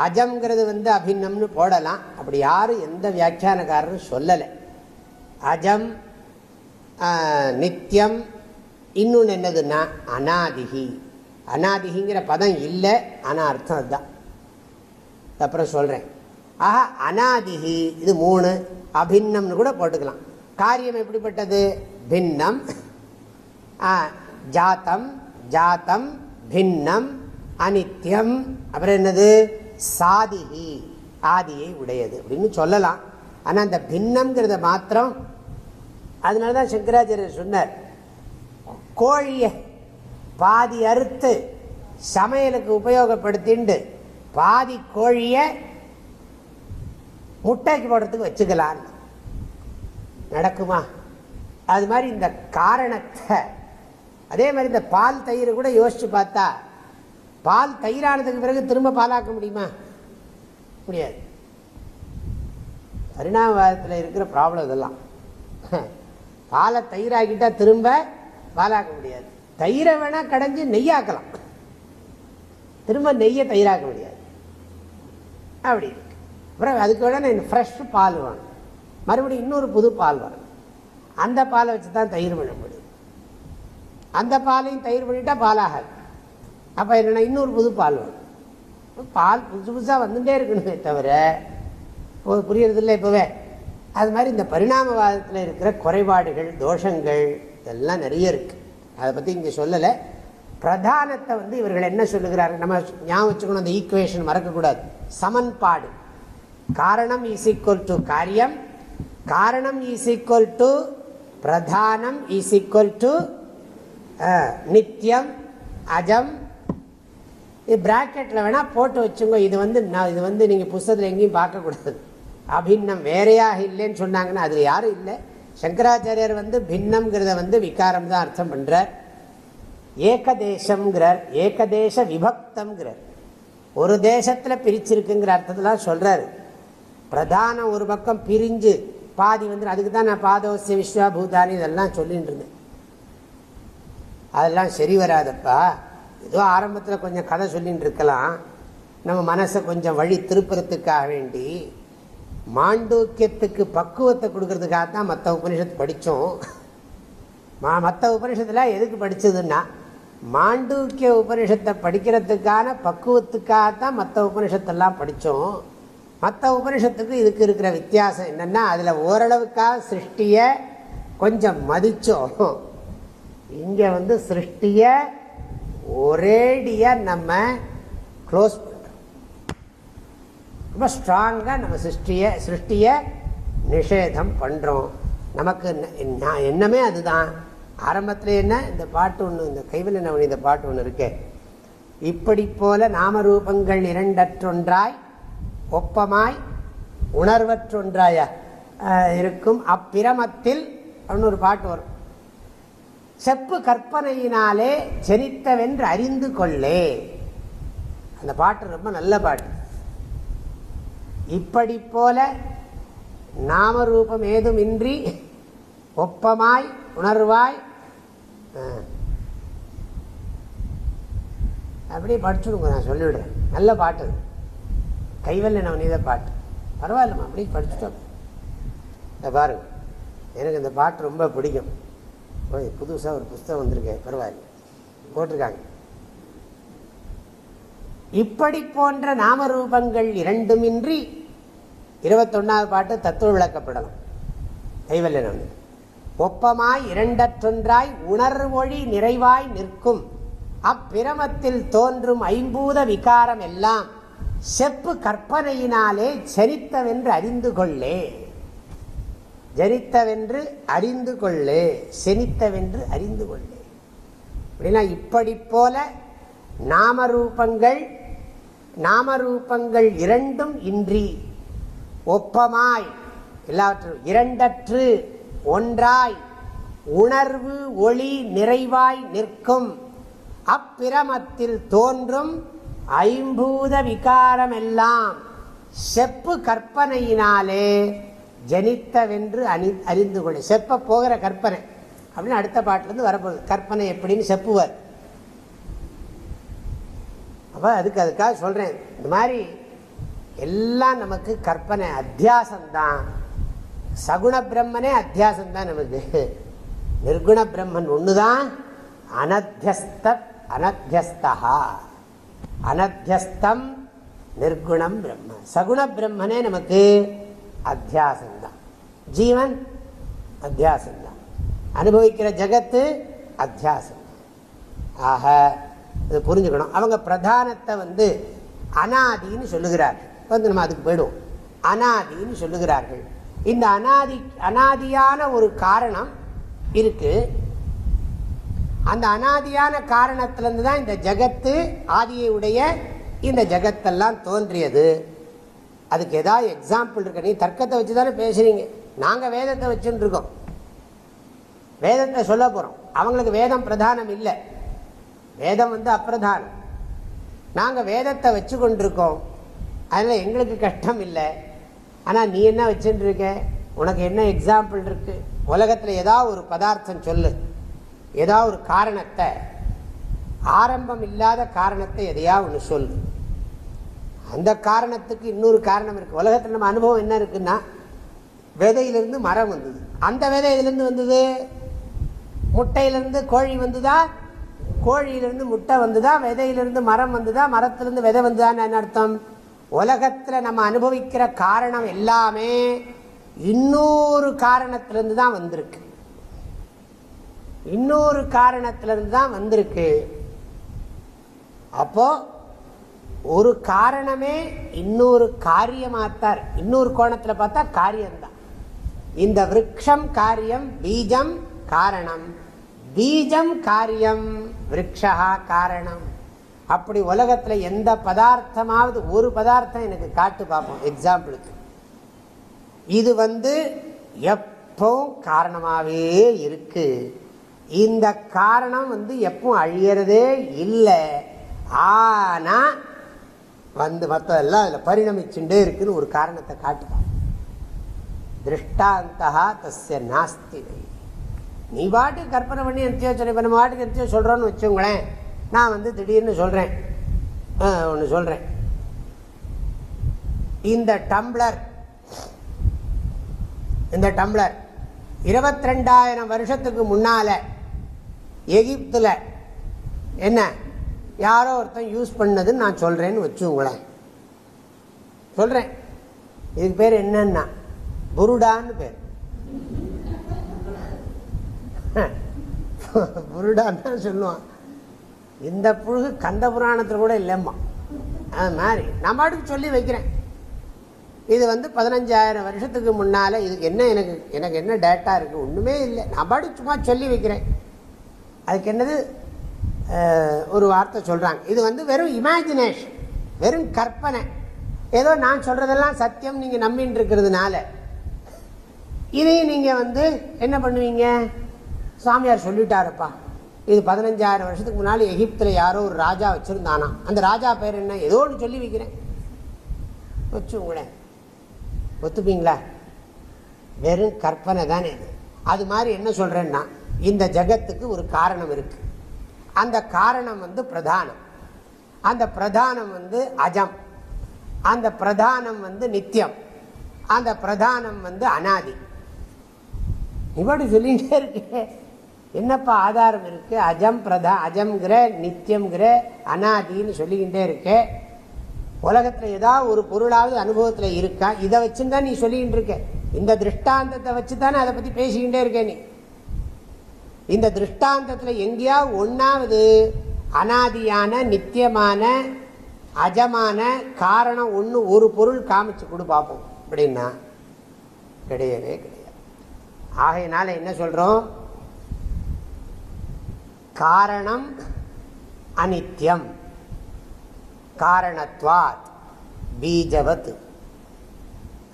அஜம்ங்கிறது வந்து அபிநம்னு போடலாம். அப்படி யாரும் எந்த வியாக்கியானக்காரரும் சொல்லலை. அஜம் நித்தியம் இன்னொன்று என்னதுன்னா அனாதிகி. அனாதிகிங்கிற பதம் இல்லை ஆனால் அர்த்தம் அதுதான். அப்புறம் சொல்கிறேன் ஆஹா அனாதிகி இது மூணு. அபின்னம்னு கூட போட்டுக்கலாம். காரியம் எப்படிப்பட்டது? பின்னம் ஜாத்தம் ஜாத்தம் பின்னம் அனித்யம். அப்புறம் என்னது? சாதிகி ஆதியை உடையது அப்படின்னு சொல்லலாம். ஆனால் அந்த பின்னம்ங்கிறத மாத்திரம் அதனால தான் சங்கராச்சாரியர் சொன்னார். கோழியை பாதி அறுத்து சமையலுக்கு உபயோகப்படுத்திண்டு பாதி கோழியை முட்டைக்கு போடுறதுக்கு வச்சுக்கலாம். நடக்குமா? அது மாதிரி இந்த காரணத்தை அதே மாதிரி இந்த பால் தயிர் கூட யோசிச்சு பார்த்தா பால் தயிரானதுக்கு பிறகு திரும்ப பாலாக்க முடியுமா? முடியாது. பரிணாமவாதத்தில் இருக்கிற ப்ராப்ளம் இதெல்லாம். பாலை தயிராக்கிட்டால் திரும்ப பாலாக்க முடியாது. தயிரை வேணால் கடைஞ்சி நெய்யாக்கலாம். திரும்ப நெய்யை தயிராக்க முடியாது. அப்படி அப்புறம் அதுக்கு நான் ஃப்ரெஷ் பால் வேணும். மறுபடியும் இன்னொரு புது பால் வரும் அந்த பாலை வச்சு தான் தயிர் பண்ண முடியும். அந்த பாலையும் தயிர் பண்ணிட்டால் பாலாகாது. அப்போ என்னென்னா இன்னொரு புது பால் வரும். பால் புதுசு புதுசாக வந்துட்டே இருக்கணுமே தவிர புரியறதில்ல இப்போவே. அது மாதிரி இந்த பரிணாமவாதத்தில் இருக்கிற குறைபாடுகள் தோஷங்கள் இதெல்லாம் நிறைய இருக்குது அதை பற்றி இங்கே சொல்லலை. பிரதானத்தை வந்து இவர்கள் என்ன சொல்லுகிறார்கள்? நம்ம ஞாபகம் வச்சுக்கணும் அந்த ஈக்குவேஷன் மறக்கக்கூடாது சமன்பாடு. காரணம் இஸ் ஈக்குவல் டு காரியம். காரணம் இஸ் ஈக்குவல் டு பிரதானம் இஸ் ஈக்குவல் டு நித்தியம் அஜம் இது பிராக்கெட்டில் வேணால் போட்டு வச்சுங்க. இது வந்து நான் இது வந்து நீங்கள் புஸ்தகத்தில் எங்கேயும் பார்க்கக்கூடாது அபின்னம் வேறையாக இல்லைன்னு சொன்னாங்கன்னா அதில் யாரும் இல்லை. சங்கராச்சாரியர் வந்து பின்னம்ங்கிறத வந்து விகாரம் தான் அர்த்தம் பண்ணுறார் ஏகதேசம்ங்கிறார். ஏகதேச விபக்தம்ங்கிறார். ஒரு தேசத்தில் பிரிச்சிருக்குங்கிற அர்த்தத்தெல்லாம் சொல்கிறாரு பிரதானம் ஒரு பக்கம் பிரிஞ்சு பாதி வந்து அதுக்கு தான் நான் பாதோசிய விஸ்வாபூதானி இதெல்லாம் சொல்லிட்டு இருந்தேன். அதெல்லாம் சரி வராதப்பா. ஏதோ ஆரம்பத்தில் கொஞ்சம் கதை சொல்லின்னு இருக்கலாம். நம்ம மனசை கொஞ்சம் வழி திருப்புறத்துக்காக வேண்டி மாண்டூக்கியத்துக்கு பக்குவத்தை கொடுக்கறதுக்காக தான் மற்ற உபனிஷத்து படித்தோம் மற்ற உபனிஷத்தில் எதுக்கு படித்ததுன்னா மாண்டூக்கிய உபனிஷத்தை படிக்கிறதுக்கான பக்குவத்துக்காக தான் மற்ற உபனிஷத்தெல்லாம் படித்தோம் மற்ற உபனிஷத்துக்கு இதுக்கு இருக்கிற வித்தியாசம் என்னென்னா அதில் ஓரளவுக்காக சிருஷ்டியை கொஞ்சம் மதித்தோம் இங்கே வந்து சிருஷ்டியை ஒரேடியாக நம்ம க்ளோஸ் பண்ணுறோம் ரொம்ப ஸ்ட்ராங்காக நம்ம சிருஷ்டியை சிருஷ்டியை நிஷேதம் பண்ணுறோம் நமக்கு என்னமே அதுதான். ஆரம்பத்தில் என்ன? இந்த பாட்டு ஒன்று இந்த கைவில் என்ன இந்த பாட்டு ஒன்று இருக்கு. இப்படி போல நாமரூபங்கள் இரண்டற்றொன்றாய் ஒப்பமாய் உணர்வற்றொன்றாய இருக்கும். அப்பிரமத்தில் அப்படின்னு ஒரு பாட்டு வரும். செப்பு கற்பனையினாலே செரித்தவென்று அறிந்து கொள்ளே. அந்த பாட்டு ரொம்ப நல்ல பாட்டு. இப்படி போல நாமரூபம் ஏதுமின்றி ஒப்பமாய் உணர்வாய் அப்படியே படிச்சுடுங்க நான் சொல்லிவிடுறேன். நல்ல பாட்டு கைவல்ல நவநீத பாட்டு. பரவாயில்லம்மா அப்படியே படிச்சுட்டோம். இந்த பாருங்க. எனக்கு இந்த பாட்டு ரொம்ப பிடிக்கும். புதுசாக ஒரு புஸ்தகம் வந்திருக்கேன் பரவாயில்ல. போட்டிருக்காங்க. இப்படி போன்ற நாமரூபங்கள் இரண்டுமின்றி இருபத்தொன்னாவது பாட்டு தத்துவ விளக்கப்படலாம் கைவல்ல ஒப்பமாய் இரண்டற்றொன்றாய் உணர்வொழி நிறைவாய் நிற்கும். அப்பிரமத்தில் தோன்றும் ஐம்பூத விகாரம் எல்லாம் செப்பு கற்பனையினாலே செரித்தவென்று அறிந்து கொள்ளே. ஜரித்தவென்று அறிந்து கொள்ளு செனித்தவென்று அறிந்து கொள்ளு. அப்படின்னா இப்படி போல நாமரூபங்கள் நாமரூபங்கள் இரண்டும் இன்றி ஒப்பமாய் எல்லாவற்றும் இரண்டற்று ஒன்றாய் உணர்வு ஒளி நிறைவாய் நிற்கும். அப்பிரமத்தில் தோன்றும் ஐம்பூத விகாரமெல்லாம் செப்பு கற்பனையினாலே ஜனித்தவென்று அணி அறிந்து கொள்ள செப்ப போகிற கற்பனை. அப்படின்னு அடுத்த பாட்டிலேருந்து வரப்போகுது. கற்பனை எப்படின்னு செப்புவார். அப்போ அதுக்கு அதுக்காக சொல்கிறேன் இந்த மாதிரி எல்லாம் நமக்கு கற்பனை அத்தியாசம்தான். சகுண பிரம்மனே அத்தியாசம்தான் நமக்கு. நிர்குண பிரம்மன் ஒன்று தான் அனத்தியஸ்த அனத்தியஸ்தா அனத்தியஸ்தம் நிர்குணம் பிரம்ம சகுண பிரம்மனே நமக்கு. அத்தியாசம்தான். ஜீவன் அத்தியாசம்தான். அனுபவிக்கிற ஜகத்து அத்தியாசம். ஆக இது புரிஞ்சுக்கணும். அவங்க பிரதானத்தை வந்து அனாதின்னு சொல்லுகிறார்கள் வந்து நம்ம அதுக்கு போயிடுவோம். அனாதின்னு சொல்லுகிறார்கள். இந்த அனாதி அனாதியான ஒரு காரணம் இருக்கு. அந்த அனாதியான காரணத்திலிருந்து தான் இந்த ஜகத்து ஆதியை உடைய இந்த ஜகத்தெல்லாம் தோன்றியது. அதுக்கு ஏதாவது எக்ஸாம்பிள் இருக்க. நீ தர்க்கத்தை வச்சு தானே பேசுறீங்க. நாங்கள் வேதத்தை வச்சுட்டு இருக்கோம் வேதத்தை சொல்ல போகிறோம் அவங்களுக்கு வேதம் பிரதானம் இல்லை. வேதம் வந்து அப்பிரதானம். நாங்கள் வேதத்தை வச்சு கொண்டிருக்கோம் அதில் எங்களுக்கு கஷ்டம் இல்லை. ஆனால் நீ என்ன வச்சுட்டு இருக்க உனக்கு என்ன எக்ஸாம்பிள் இருக்கு? உலகத்தில் ஏதாவது ஒரு பதார்த்தம் சொல்லு. ஏதாவது ஒரு காரணத்தை. ஆரம்பம் இல்லாத காரணத்தை எதையா ஒன்று சொல்லு. அந்த காரணத்துக்கு இன்னொரு காரணம் இருக்குது உலகத்தில் நம்ம அனுபவம் என்ன இருக்குன்னா விதையிலிருந்து மரம் வந்தது. அந்த விதை இதுலேருந்து வந்தது? முட்டையிலிருந்து கோழி வந்துதா? கோழியிலிருந்து முட்டை வந்துதா? விதையிலிருந்து மரம் வந்துதா? மரத்திலிருந்து விதை வந்துதான்னு என்ன அர்த்தம்? உலகத்தில் நம்ம அனுபவிக்கிற காரணம் எல்லாமே இன்னொரு காரணத்திலிருந்து தான் வந்திருக்கு. இன்னொரு காரணத்திலிருந்து தான் வந்திருக்கு. அப்போது ஒரு காரணமே இன்னொரு காரியமாத்தார் இன்னொரு கோணத்தில் பார்த்தா காரியம்தான். இந்த விரக்ஷம் காரியம் பீஜம் காரணம். பீஜம் காரியம் விரக்ஷா காரணம். அப்படி உலகத்தில் எந்த பதார்த்தமாவது ஒரு பதார்த்தம் எனக்கு காட்டு பார்ப்போம் எக்ஸாம்பிளுக்கு இது வந்து எப்பவும் காரணமாகவே இருக்கு. இந்த காரணம் வந்து எப்பவும் அழியறதே இல்லை. ஆனா வந்து மற்றதெல்லாம் அதில் பரிணமிச்சுட்டே இருக்குன்னு ஒரு காரணத்தை காட்டுவான் திருஷ்டாந்தா தஸ்ய நாஸ்தி. நீ பாட்டுக்கு கற்பனை பண்ணி நிறுத்தியோ சொல்லி நம்ம பாட்டுக்கு நிறுத்தியோ சொல்கிறோன்னு வச்சுங்களேன் நான் வந்து திடீர்னு சொல்கிறேன் ஒன்று சொல்கிறேன் இந்த டம்ளர் இந்த டம்ளர் இருபத்தி ரெண்டாயிரம் வருஷத்துக்கு முன்னால எகிப்தில் என்ன? யாரோ ஒருத்தன் யூஸ் பண்ணதுன்னு நான் சொல்கிறேன்னு வச்சுங்களேன் சொல்கிறேன் இதுக்கு பேர் என்னன்னா புருடான்னு பேர். புருடான்னு சொல்லுவான். இந்த புழுகு கந்த புராணத்தில் கூட இல்லைம்மா. அது மாதிரி. நான் பாட்டுக்கு சொல்லி வைக்கிறேன். இது வந்து பதினஞ்சாயிரம் வருஷத்துக்கு முன்னால் இதுக்கு என்ன எனக்கு எனக்கு என்ன டேட்டா இருக்குது ஒன்றுமே இல்லை. நான் பாட்டுக்கு சும்மா சொல்லி வைக்கிறேன். அதுக்கு என்னது? ஒரு வார்த்தை சொல்கிறாங்க இது வந்து வெறும் இமேஜினேஷன் வெறும் கற்பனை. ஏதோ நான் சொல்கிறதெல்லாம் சத்தியம் நீங்கள் நம்பின்னு இருக்கிறதுனால. இதையும் நீங்கள் வந்து என்ன பண்ணுவீங்க? சாமியார் சொல்லிட்டாருப்பா. இது பதினஞ்சாயிரம் வருஷத்துக்கு முன்னாடி எகிப்தில் யாரோ ஒரு ராஜா வச்சுருந்தானா. அந்த ராஜா பேர் என்ன? ஏதோ ஒன்று சொல்லி வைக்கிறேன். வச்சு உங்களேன் ஒத்துப்பீங்களா? வெறும் கற்பனை தானே அது மாதிரி என்ன சொல்கிறேன்னா இந்த ஜகத்துக்கு ஒரு காரணம் இருக்குது அந்த காரணம் வந்து பிரதானம். அந்த பிரதானம் வந்து அஜம். அந்த பிரதானம் வந்து நித்தியம் அந்த பிரதானம் வந்து அனாதி. இப்படி சொல்லிகிட்டே இருக்கு. என்னப்பா ஆதாரம் இருக்கு? அஜம் பிரதா அஜம்ங்கிற நித்தியம்ங்கிற அனாதின்னு சொல்லிக்கிட்டே இருக்கு. உலகத்தில் ஏதாவது ஒரு பொருளாவது அனுபவத்தில் இருக்கா? இதை வச்சுதான் நீ சொல்லிக்கிட்டு இருக்க. இந்த திருஷ்டாந்தத்தை வச்சு தானே அதை பற்றி பேசிக்கிட்டே இருக்க நீ. இந்த திருஷ்டாந்தத்தில் எங்கேயாவது ஒன்றாவது அனாதியான நித்தியமான அஜமான காரணம் ஒன்று ஒரு பொருள் காமிச்சு கொடு பார்ப்போம் அப்படின்னா கிடையவே கிடையாது. ஆகையினால என்ன சொல்கிறோம் காரணம் அனித்யம். காரணத்வாத். பீஜவத்.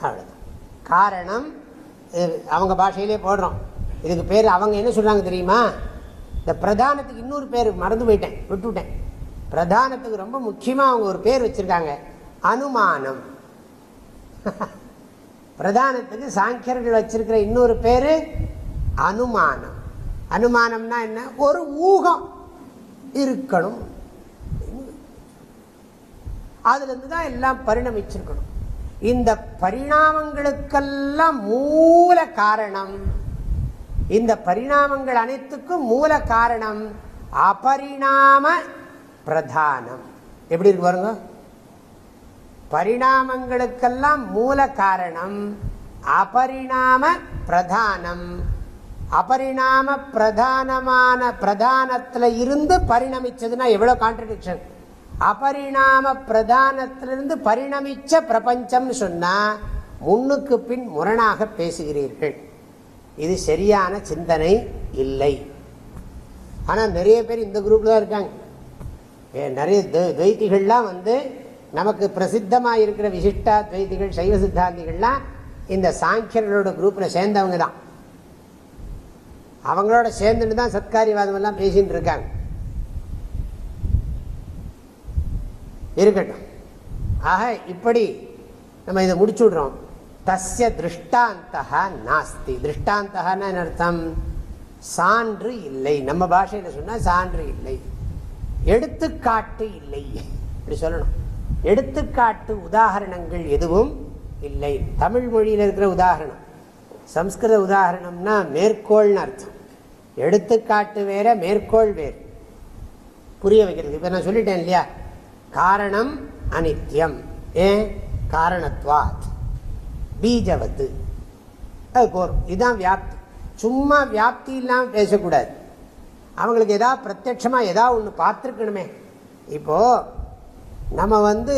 அவ்வளோதான் காரணம் அவங்க பாஷையிலே போடுறோம். இதுக்கு பேர் அவங்க என்ன சொல்கிறாங்க தெரியுமா? இந்த பிரதானத்துக்கு இன்னொரு பேர் மறந்து போயிட்டேன் விட்டுவிட்டேன் பிரதானத்துக்கு ரொம்ப முக்கியமாக அவங்க ஒரு பேர் வச்சுருக்காங்க அனுமானம். பிரதானத்துக்கு சாங்கியர்கள் வச்சிருக்கிற இன்னொரு பேர் அனுமானம். அனுமானம்னா என்ன? ஒரு ஊகம் இருக்கணும். அதுலேருந்து தான் எல்லாம் பரிணமிச்சிருக்கணும். இந்த பரிணாமங்களுக்கெல்லாம் மூல காரணம் இந்த பரிணாமங்கள் அனைத்துக்கும் மூல காரணம் அபரிணாம பிரதானம். எப்படி இருக்கு பாருங்க? பரிணாமங்களுக்கெல்லாம் மூல காரணம் அபரிணாம பிரதானம். அபரிணாம பிரதானமான பிரதானத்துல இருந்து பரிணமிச்சதுன்னா எவ்வளவு கான்ட்ரடிக்ஷன் அபரிணாம பிரதானத்திலிருந்து பரிணமிச்ச பிரபஞ்சம்னு சொன்னா முன்னுக்கு பின் முரணாக பேசுகிறீர்கள். இது சரியான சிந்தனை இல்லை. ஆனால் நிறைய பேர் இந்த குரூப்பில் தான் இருக்காங்க. நிறைய துவைத்திகள்லாம் வந்து நமக்கு பிரசித்தமாக இருக்கிற விசிஷ்டா துவைத்திகள் சைவ சித்தாந்திகள்லாம் இந்த சாங்கியர்களோட குரூப்பில் சேர்ந்தவங்க தான். அவங்களோட சேர்ந்துட்டு தான் சத்காரிவாதம் எல்லாம் பேசின்னு இருக்காங்க. இருக்கட்டும். ஆக இப்படி நம்ம இதை முடிச்சு விடுறோம் தஸ்ய திருஷ்டாந்தா நாஸ்தி திருஷ்டாந்தகான்னு அர்த்தம் சான்று இல்லை। நம்ம பாஷையில் சொன்னால் சான்று இல்லை। எடுத்துக்காட்டு இல்லை। இப்படி சொல்லணும். எடுத்துக்காட்டு உதாரணங்கள் எதுவும் இல்லை. தமிழ் மொழியில் இருக்கிற உதாரணம். சம்ஸ்கிருத உதாரணம்னா மேற்கோள்னு அர்த்தம். எடுத்துக்காட்டு வேற மேற்கோள் வேறு. புரிய வைக்கிறது இப்போ நான் சொல்லிட்டேன் இல்லையா? காரணம் அனித்யம். ஏன்? காரணத்வாத். பீஜவத்து. அது போகிறோம் இதுதான் வியாப்தி. சும்மா வியாப்தி இல்லாமல் பேசக்கூடாது. அவங்களுக்கு எதாவது பிரத்யட்சமாக ஏதாவது ஒன்று பார்த்துருக்கணுமே. இப்போது நம்ம வந்து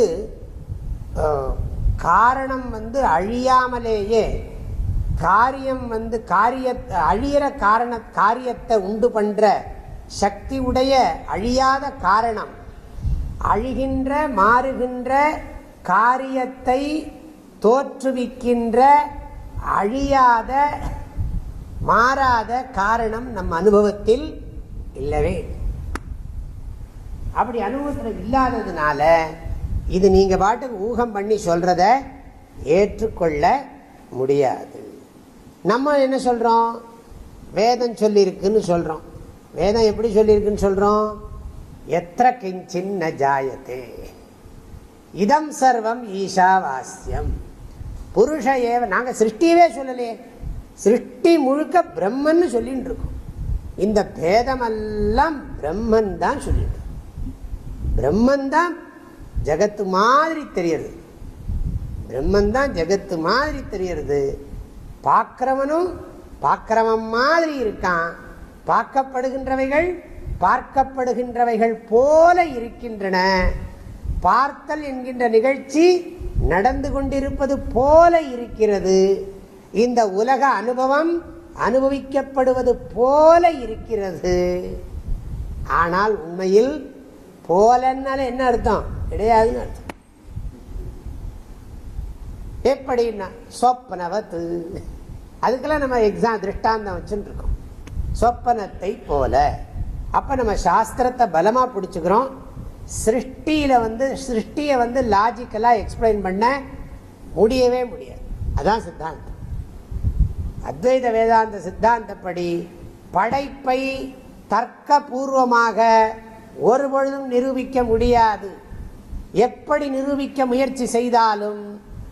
காரணம் வந்து அழியாமலேயே காரியம் வந்து காரிய அழியிற காரண காரியத்தை உண்டு பண்ணுற சக்தி உடைய அழியாத காரணம். அழிகின்ற மாறுகின்ற காரியத்தை தோற்றுவிக்கின்ற அழியாத மாறாத காரணம் நம் அனுபவத்தில் இல்லவே அப்படி அனுபவத்தில் இல்லாததுனால இது நீங்க பாட்டுக்கு ஊகம் பண்ணி சொல்றத ஏற்றுக்கொள்ள முடியாது. நம்ம என்ன சொல்றோம்? வேதம் சொல்லியிருக்குன்னு சொல்றோம். வேதம் எப்படி சொல்லியிருக்குன்னு சொல்றோம்? எத்திர கிஞ்சின் ஜாயத்தே இதம் சர்வம் ஈஷாவாஸ்யம் புருஷ ஏவ நாங்கள் சிருஷ்டியவே சொல்லலையே சிருஷ்டி முழுக்க பிரம்மன் சொல்லிட்டு இருக்கோம் இந்த பேதமெல்லாம் பிரம்மன் தான் சொல்லிட்டு. பிரம்மன் தான் ஜகத்து மாதிரி தெரியறது பிரம்மன் தான் ஜகத்து மாதிரி தெரியறது பார்க்கிறவனும் பார்க்கிறவன் மாதிரி இருக்கான். பார்க்கப்படுகின்றவைகள் பார்க்கப்படுகின்றவைகள் போல இருக்கின்றன. பார்த்தல் என்கின்ற நிகழ்ச்சி நடந்து கொண்டிருப்பது போல இருக்கிறது. இந்த உலக அனுபவம் அனுபவிக்கப்படுவது போல இருக்கிறது. ஆனால் உண்மையில் போலன்னால என்ன அர்த்தம்? கிடையாதுன்னு அர்த்தம். எப்படின்னா சொப்பனவத்து. அதுக்கெல்லாம் நம்ம எக்ஸாம் திருஷ்டாந்தம் வச்சுட்டு இருக்கோம் சொப்பனத்தை போல. அப்ப நம்ம சாஸ்திரத்தை பலமா பிடிச்சுக்கிறோம். சிருஷ்டியில் வந்து சிருஷ்டியை வந்து லாஜிக்கலாக எக்ஸ்பிளைன் பண்ண முடியவே முடியாது. அதான் சித்தாந்தம். அத்வைத வேதாந்த சித்தாந்தப்படி படைப்பை தர்க்கபூர்வமாக ஒரு பொழுதும் நிரூபிக்க முடியாது. எப்படி நிரூபிக்க முயற்சி செய்தாலும்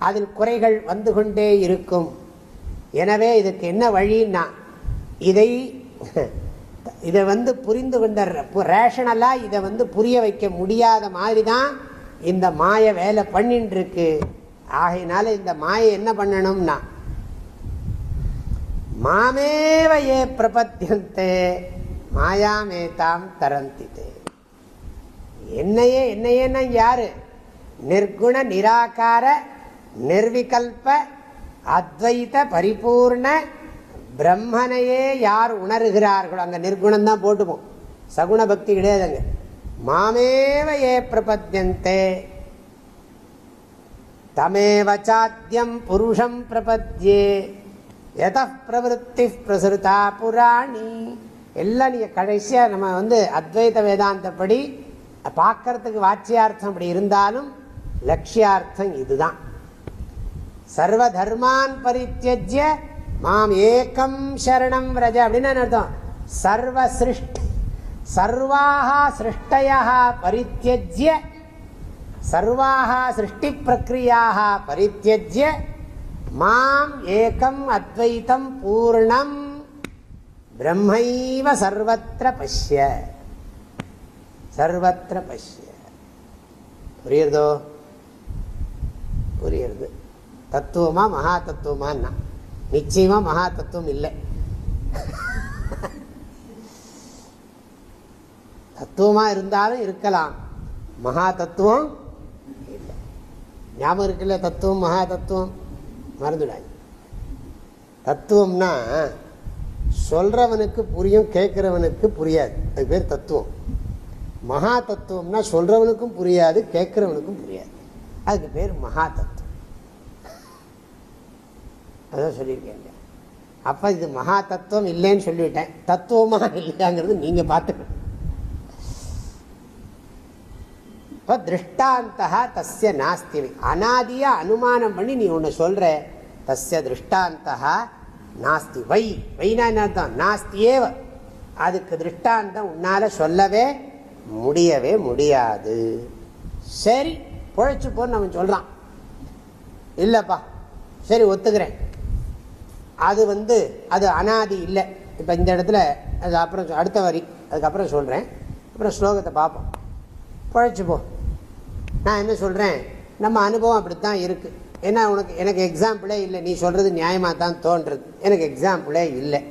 அதில் குறைகள் வந்து கொண்டே இருக்கும். எனவே இதுக்கு என்ன வழின்னா இதை இதை வந்து புரிந்து கொண்ட ரேஷனலாக இதை வந்து புரிய வைக்க முடியாத மாதிரி தான் இந்த மாய வேலை பண்ணிட்டு இருக்கு ஆகையினால இந்த மாயை என்ன பண்ணணும்னா மாமேவ ஏ பிரபத்தியந்தே மாயாமேதாம் தரந்திது. என்னையே என்னையேன்னா யாரு? நிர்குண நிராகார நிர்விகல்ப அத்வைத பரிபூர்ண பிரம்மனையே யார் உணர்கிறார்களோ அங்கே நிர்குணம் தான் போட்டுப்போம். சகுண பக்தி கிடையாதுங்க. மாமேவ ஏ பிரபத்தியந்தே. தமேவ சாத்தியம் புருஷம் பிரபத்யே. எத பிரவருத்தி பிரசுருதா புராணி. எல்லாம் நீங்கள் கடைசியாக நம்ம வந்து அத்வைத வேதாந்தப்படி பார்க்கறதுக்கு வாட்சியார்த்தம் அப்படி இருந்தாலும் லட்சியார்த்தம் இதுதான். சர்வ தர்மான் பரித்தியஜ்ய மாம் ஏக்கம் சரணம் விரஜ அப்படின்னு அர்த்தம்? சர்வ சிருஷ்டி சர்வாக சிருஷ்டய பரித்தியஜ்ய சர்வாக சிருஷ்டி பிரக்ரியாக பரித்தியஜ்ய மாம் ஏக்கம் அத்வைத்தம் பூர்ணம் பிரம்மைவ சர்வத்திர பஷ்ய. சர்வத்திர பஷ்ய. புரியுறதோ? புரியுறது. தத்துவமா? மகா தத்துவமான்னா நிச்சயமா மகா தத்துவம் இல்லை. தத்துவமா இருந்தாலும் இருக்கலாம். மகா தத்துவம் இல்லை. ஞாபகம் இருக்குல்ல தத்துவம் மகா தத்துவம்? மறந்துடாது தத்துவம்னா சொல்றவனுக்கு புரியும் கேட்கிறவனுக்கு புரியாது. அது பேர் தத்துவம். மகா தத்துவம்னா சொல்றவனுக்கும் புரியாது கேட்கிறவனுக்கும் புரியாது. அதுக்கு பேர் மகா தத்துவம். அதான் சொல்லியிருக்கேன். அப்போ இது மகா தத்துவம் இல்லைன்னு சொல்லிவிட்டேன். தத்துவமா இல்லையாங்கிறது நீங்கள் பார்த்துக்கணும். இப்போ திருஷ்டாந்தா தஸ்ய நாஸ்தி. அனாதியாக அனுமானம் பண்ணி நீ ஒன்று சொல்கிற தஸ்ய திருஷ்டாந்தா நாஸ்தி. வை. வைனா என்ன நாஸ்தியேவ. அதுக்கு திருஷ்டாந்தம் உன்னால் சொல்லவே முடியவே முடியாது. சரி பொழைச்சி போன்னு அவன் சொல்கிறான் இல்லைப்பா. சரி ஒத்துக்கிறேன். அது வந்து அது அனாதி இல்லை. இப்போ இந்த இடத்துல அது அப்புறம் அடுத்த வரி. அதுக்கப்புறம் சொல்கிறேன் அப்புறம் ஸ்லோகத்தை பார்ப்போம். பழைச்சிப்போம் நான் என்ன சொல்கிறேன் நம்ம அனுபவம் அப்படித்தான் இருக்குது ஏன்னா உனக்கு எனக்கு எக்ஸாம்பிளே இல்லை. நீ சொல்கிறது நியாயமாக தான் தோன்றுறது எனக்கு எக்ஸாம்பிளே இல்லை.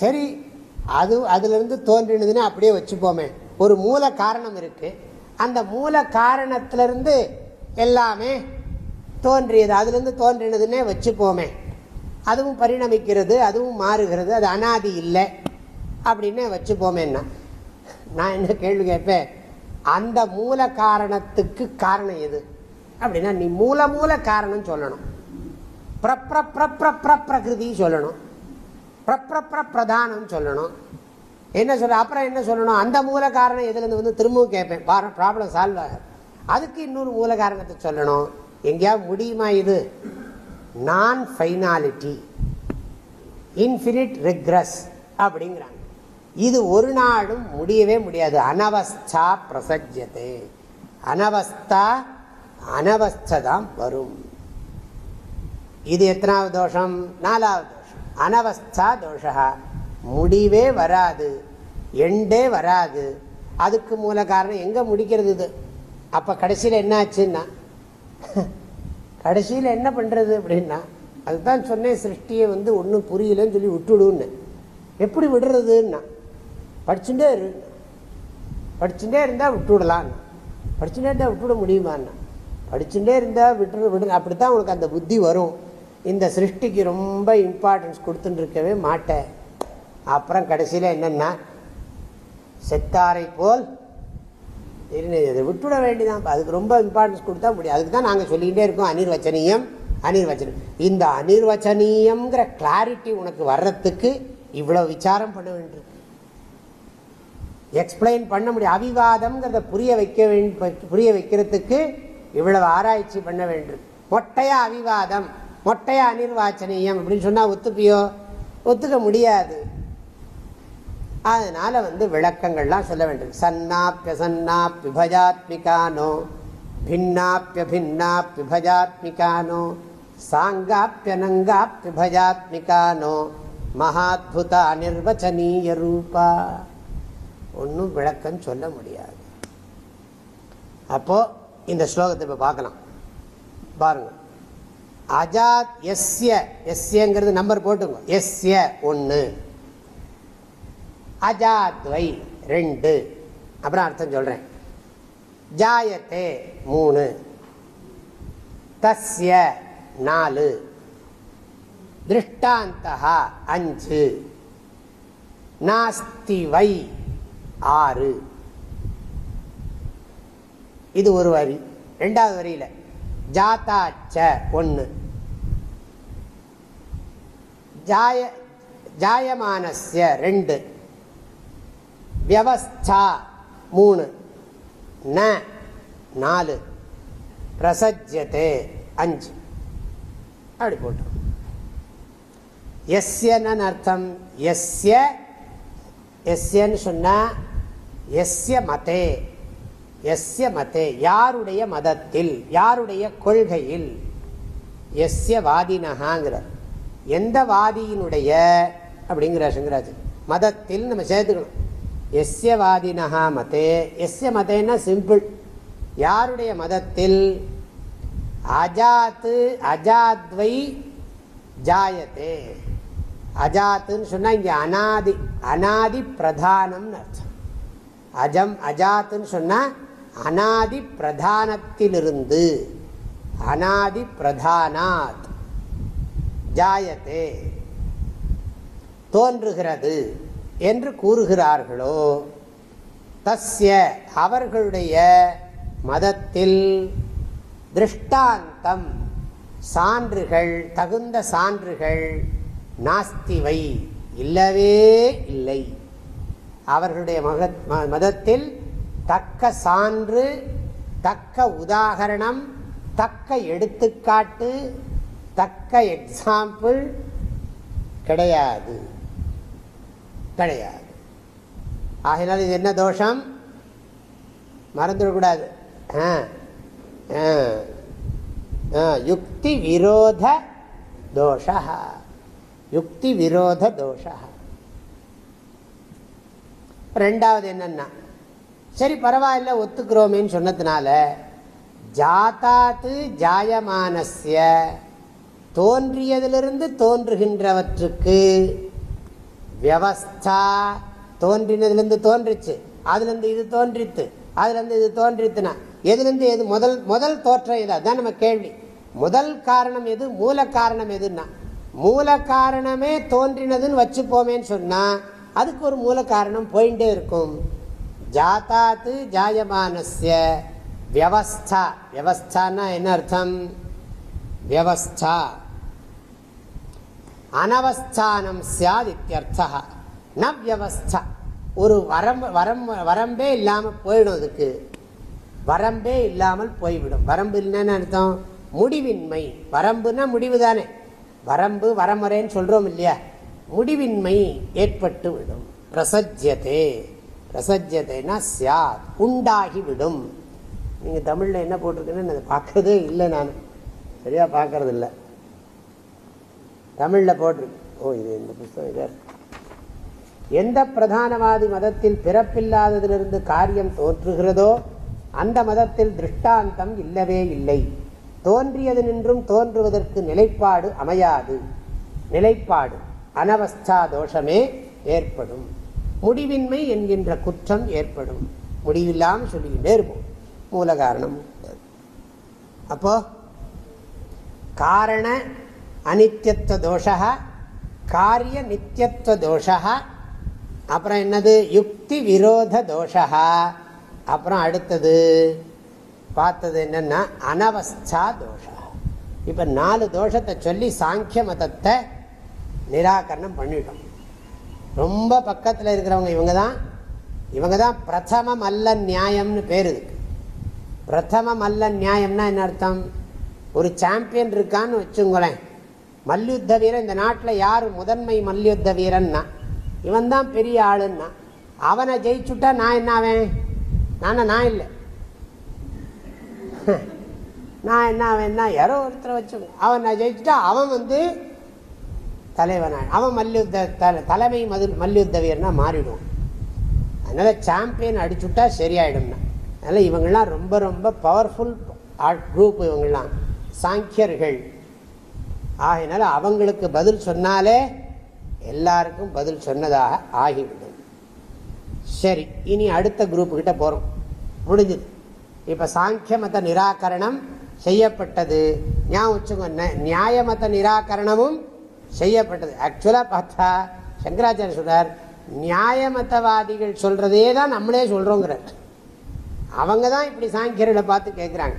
சரி அது அதுலேருந்து தோன்றினதுன்னா அப்படியே வச்சுப்போமே. ஒரு மூல காரணம் இருக்குது அந்த மூல காரணத்திலிருந்து எல்லாமே தோன்றியது. அதுலேருந்து தோன்றினதுன்னே வச்சுப்போமே அதுவும் பரிணமிக்கிறது அதுவும் மாறுகிறது. அது அனாதி இல்லை அப்படின்னே வச்சுப்போமேன்னா நான் என்ன கேள்வி கேட்பேன்? அந்த மூல காரணத்துக்கு காரணம் எது? அப்படின்னா நீ மூல மூல காரணம் சொல்லணும். பிரப்ர பிரப்ர பிரகிருதி சொல்லணும். பிரப்ர பிரதானம் சொல்லணும். என்ன சொல்ல அப்புறம் என்ன சொல்லணும்? அந்த மூல காரணம் எதுலேருந்து வந்து திரும்பவும் கேட்பேன். ப்ராப்ளம் சால்வ் ஆகும் அதுக்கு இன்னொரு மூல காரணத்தை சொல்லணும். எங்கேயாவது முடியுமா இது? நான் ஃபைனாலிட்டி இன்ஃபினிட் ரிக்ரஸ் அப்படிங்கிறாங்க. இது ஒரு நாளும் முடியவே முடியாது. அனவஸ்தா பிரசஜதே அனவஸ்தா அனவஸ்தை தான் வரும். இது எத்தனாவது தோஷம்? நாலாவது தோஷம். அனவஸ்தா தோஷா. முடிவே வராது. எண்டே வராது. அதுக்கு மூல காரணம் எங்கே முடிக்கிறது இது? அப்போ கடைசியில் என்னாச்சுன்னா கடைசியில் என்ன பண்ணுறது அப்படின்னா அதுதான் சொன்னேன் சிருஷ்டியை வந்து ஒன்றும் புரியலன்னு சொல்லி விட்டுடுன்னு. எப்படி விடுறதுன்னா படிச்சுட்டே இரு. படிச்சுட்டே இருந்தால் விட்டுவிடலாம் படிச்சுட்டே இருந்தால் விட்டுவிட முடியுமான்னா. படிச்சுட்டே இருந்தால் விட்டு விடு அப்படித்தான் உனக்கு அந்த புத்தி வரும். இந்த சிருஷ்டிக்கு ரொம்ப இம்பார்ட்டன்ஸ் கொடுத்துட்டு இருக்கவே மாட்டேன் அப்புறம் கடைசியில் என்னென்னா செத்தாரை போல் அதை விட்டுவிட வேண்டியதான் அதுக்கு ரொம்ப இம்பார்ட்டன்ஸ் கொடுத்தா முடியும். அதுக்கு தான் நாங்கள் சொல்லிக்கிட்டே இருக்கோம் அனிர்வச்சனீயம் அனிர்வச்சனம் இந்த அனிர்வச்சனீயம்ங்கிற கிளாரிட்டி உனக்கு வர்றதுக்கு இவ்வளோ விசாரம் பண்ண வேண்டியிருக்கு. எக்ஸ்பிளைன் பண்ண முடியும். அவிவாதம்ங்கிறத புரிய வைக்க வேண்டி புரிய வைக்கிறதுக்கு இவ்வளவு ஆராய்ச்சி பண்ண வேண்டும் மொட்டையா அவிவாதம் மொட்டையா அனிர்வாச்சனியம் அப்படின்னு சொன்னால் ஒத்துப்பியோ? ஒத்துக்க முடியாது. அதனால வந்து விளக்கங்கள்லாம் சொல்ல வேண்டும். சன்னாப்பிய சன்னாப்பிபஜாத்மிகானோ பின்னாப்பிய பின்னாப்பிபஜாத்மிகானோ சாங்காப்பியனங்காப்பிபஜாத்மிகானோ மகாத்புதா நிர்வச்சனீய ரூபா. ஒன்றும் விளக்கம் சொல்ல முடியாது. அப்போ இந்த ஸ்லோகத்தை இப்போ பார்க்கலாம். பாருங்க. அஜாத் எஸ்ய எஸ்யங்கிறது நம்பர் போட்டுங்க எஸ்ய ஒன்று அஜாத்வை ரெண்டு. அப்புறம் அர்த்தம் சொல்றேன். ஜாயத்தே மூணு. தஸ்ய நாலு. திருஷ்டாந்தா அஞ்சு. நாஸ்தி வை ஆறு. இது ஒரு வரி. ரெண்டாவது வரியில். ஜாத்தாச்ச ஒன்று ஜாய ஜாயமானஸ்ய ரெண்டு. வியவஸ்தா மூணு. ந நாலு. பிரசஜ்யத்தே அஞ்சு. அப்படி போட்டோம். எஸ்யன்னு அர்த்தம் எஸ்ய எஸ்யன்னு சொன்னால் எஸ்ய மதே. எஸ்ய மதே. யாருடைய மதத்தில் யாருடைய கொள்கையில்? எஸ்ய வாதினகாங்கிறார் எந்த வாதியினுடைய? அப்படிங்கிற சங்கராஜ் மதத்தில் நம்ம சேர்த்துக்கணும். எஸ்ய வாதினஹா மதே. எஸ்ய மதேன்னா சிம்பிள். யாருடைய மதத்தில் அஜாத்து அஜாத்வை ஜாயத்தே. அஜாத்துன்னு சொன்னால் இங்கே அனாதி அனாதி பிரதானம்னு அர்த்தம். அஜம் அஜாத்துன்னு சொன்னால் அனாதி பிரதானத்திலிருந்து அனாதி பிரதானாத் ஜாயத்தே. தோன்றுகிறது. என்று கூறுகிறார்களோ தஸ்ய அவர்களுடைய மதத்தில் திருஷ்டாந்தம் சான்றுகள் தகுந்த சான்றுகள் நாஸ்திவை இல்லவே இல்லை. அவர்களுடைய மகத் மதத்தில் தக்க சான்று தக்க உதாகரணம் தக்க எடுத்துக்காட்டு தக்க எக்ஸாம்பிள் கிடையாது. கிடையாது. ஆகினால் இது என்ன தோஷம்? மறந்துடக்கூடாது யுக்தி விரோத தோஷ. யுக்தி விரோத தோஷ. ரெண்டாவது என்னன்னா சரி பரவாயில்ல ஒத்துக்கிறோமேன்னு சொன்னதுனால ஜாத்தாத்து ஜாயமானசிய தோன்றியதிலிருந்து தோன்றுகின்றவற்றுக்கு வியவஸ்தா தோன்றினதுலேருந்து தோன்றிச்சு அதுலேருந்து இது தோன்றித்து அதுலேருந்து இது தோன்றித்துனா எதுலேருந்து எது முதல் முதல் தோற்றம் எது அதுதான் நம்ம கேள்வி முதல் காரணம் எது மூல காரணம் எதுன்னா மூல காரணமே தோன்றினதுன்னு வச்சுப்போமேன்னு சொன்னால் அதுக்கு ஒரு மூல காரணம் போயிட்டே இருக்கும் ஜாத்தாத்து ஜாயமானசிய வியவஸ்தா வியவஸ்தான்னா என்ன அர்த்தம் வியவஸ்தா அனவஸ்தானம் சாத் இத்தியர்த்தா ஒரு வரம்பு வரம் வரம்பே இல்லாமல் போயிடும் அதுக்கு. வரம்பே இல்லாமல் போய்விடும். வரம்பு இல்லைன்னு அர்த்தம்? முடிவின்மை. வரம்புனா முடிவு தானே வரம்பு வரமுறைன்னு சொல்கிறோம் இல்லையா? முடிவின்மை ஏற்பட்டு விடும். பிரசஜ்யதே. பிரசஜ்யத்தைனா சியாத் உண்டாகிவிடும் நீங்கள் தமிழில் என்ன போட்டிருக்குன்னு அதை பார்க்கறதே இல்லை நான். சரியாக பார்க்கறது இல்லை தமிழில் போட்டிருக்கு ஓ இது இந்த புஸ்தகம் இதாக எந்த பிரதானவாதி மதத்தில் பிறப்பில்லாததிலிருந்து காரியம் தோற்றுகிறதோ அந்த மதத்தில் திருஷ்டாந்தம் இல்லவே இல்லை. தோன்றியது நின்றும் தோன்றுவதற்கு நிலைப்பாடு அமையாது. நிலைப்பாடு அனவஸ்தா தோஷமே ஏற்படும். முடிவின்மை என்கின்ற குற்றம் ஏற்படும். முடிவில்லாமல் சொல்லிக்கிட்டே இருப்போம். மூல காரணம். அப்போ காரண அனித்யத்துவ தோஷா காரிய நித்தியத்துவ தோஷா அப்புறம் என்னது? யுக்தி விரோத தோஷா அப்புறம் அடுத்தது பார்த்தது என்னென்னா அனவஸ்தா தோஷா இப்போ நாலு தோஷத்தை சொல்லி சாங்கிய மதத்தை நிராகரணம் பண்ணிட்டோம். ரொம்ப பக்கத்தில் இருக்கிறவங்க இவங்க தான் இவங்க தான் பிரதம மல்ல நியாயம்னு பேர் இருக்கு. பிரதம மல்ல நியாயம்னா என்ன அர்த்தம்? ஒரு சாம்பியன் இருக்கான்னு வச்சுங்களேன். மல்யுத்த வீரன் இந்த நாட்டில் யார் முதன்மை மல்யுத்த வீரன்னா இவன் தான் பெரிய ஆளுன்னா அவனை ஜெயிச்சுட்டா நான் என்ன ஆவேன்? நான் இல்லை. நான் என்ன ஆவேன்னா யாரோ ஒருத்தரை வச்சு அவன் நான் ஜெயிச்சுட்டா அவன் வந்து தலைவன் அவன் மல்யுத்த தலை தலைமை மது மல்யுத்த வீரனா மாறிடுவான். அதனால் சாம்பியன் அடிச்சுட்டா சரியாயிடும்னா. அதனால் இவங்கெல்லாம் ரொம்ப ரொம்ப பவர்ஃபுல் குரூப் இவங்கெல்லாம். சாங்கியர்கள். ஆகினால அவங்களுக்கு பதில் சொன்னாலே எல்லாருக்கும் பதில் சொன்னதாக ஆகிவிடும். சரி இனி அடுத்த குரூப் கிட்ட போகிறோம் முடிஞ்சது. இப்போ சாங்கிய மத நிராகரணம் செய்யப்பட்டது. ஞாபகம் நியாய மத நிராகரணமும் செய்யப்பட்டது. ஆக்சுவலாக பார்த்தா சங்கராச்சாரிய சொல்றார் நியாயமத்தவாதிகள் சொல்றதே தான் நம்மளே சொல்றோங்கிறார். அவங்க தான் இப்படி சாங்கியர்களை பார்த்து கேட்குறாங்க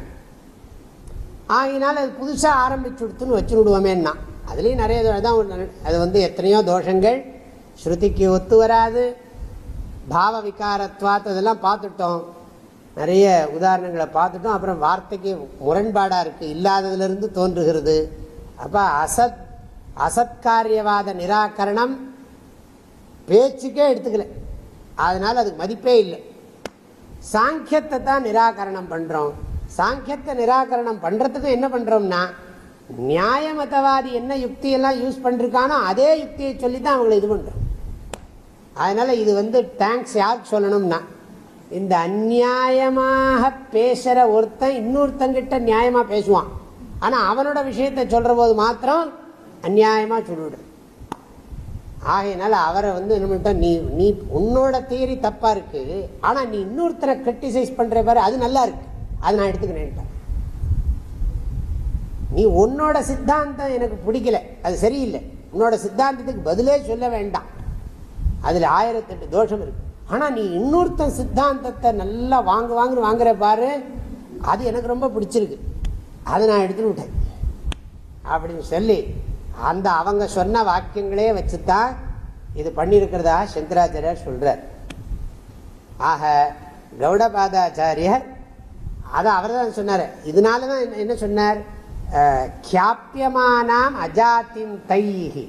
ஆகினாலும் அது புதுசாக ஆரம்பிச்சு கொடுத்துன்னு வச்சு விடுவோமேன்னா அதுலேயும் நிறைய தான் அது வந்து எத்தனையோ தோஷங்கள் ஸ்ருதிக்கு ஒத்து வராது பாவ விகாரத்வாத் அதெல்லாம் பார்த்துட்டோம். நிறைய உதாரணங்களை பார்த்துட்டோம். அப்புறம் வார்த்தைக்கு முரண்பாடாக இருக்குது இல்லாததுலேருந்து தோன்றுகிறது. அப்போ அசத் அசத்காரியவாத நிராகரணம் பேச்சுக்கே எடுத்துக்கல. அதனால் அதுக்கு மதிப்பே இல்லை. சாங்கியத்தை தான் நிராகரணம் பண்ணுறோம் சாங்கியத்தை நிராகரணம் பண்ணுறதுக்கும் என்ன பண்ணுறோம்னா நியாயமத்தவாதி என்ன யுக்தியெல்லாம் யூஸ் பண்ணிருக்கானோ அதே யுக்தியை சொல்லி தான் அவங்களை இது பண்ணுறோம் அதனால் இது வந்து தேங்க்ஸ் யாருக்கு சொல்லணும்னா இந்த அந்நியாயமாக பேசுகிற ஒருத்தன் இன்னொருத்தங்கிட்ட நியாயமாக பேசுவான். ஆனால் அவனோட விஷயத்தை சொல்கிற போது மாத்திரம் அந்நியாயமாக சொல்லிவிடு. ஆகையினால அவரை வந்து என்ன நீ நீ உன்னோட தியரி தப்பாக இருக்குது ஆனால் நீ இன்னொருத்தரை கிரிட்டிசைஸ் பண்ணுற பாரு அது நல்லா இருக்குது அது நான் எடுத்துக்கிறேன். நீ உன்னோட சித்தாந்தம் எனக்கு பிடிக்கல. அது சரியில்லை. உன்னோட சித்தாந்தத்துக்கு பதிலே சொல்ல வேண்டாம். அதில் ஆயிரத்தெட்டு தோஷம் இருக்கு. ஆனால் நீ இன்னொருத்தன் சித்தாந்தத்தை நல்லா வாங்க வாங்க வாங்குற பாரு. அது எனக்கு ரொம்ப பிடிச்சிருக்கு. அதை நான் எடுத்துன்னு விட்டேன். அப்படின்னு சொல்லி அந்த அவங்க சொன்ன வாக்கியங்களே வச்சு தான் இது பண்ணியிருக்கிறதா சங்கராச்சாரியர் சொல்கிறார் ஆக கௌடபாதாச்சாரியர் அதை அவர் தான் சொன்னார். இதனால தான் என்ன சொன்னார்? கியாப்பியமானாம் அஜாத்தின் தைஹி.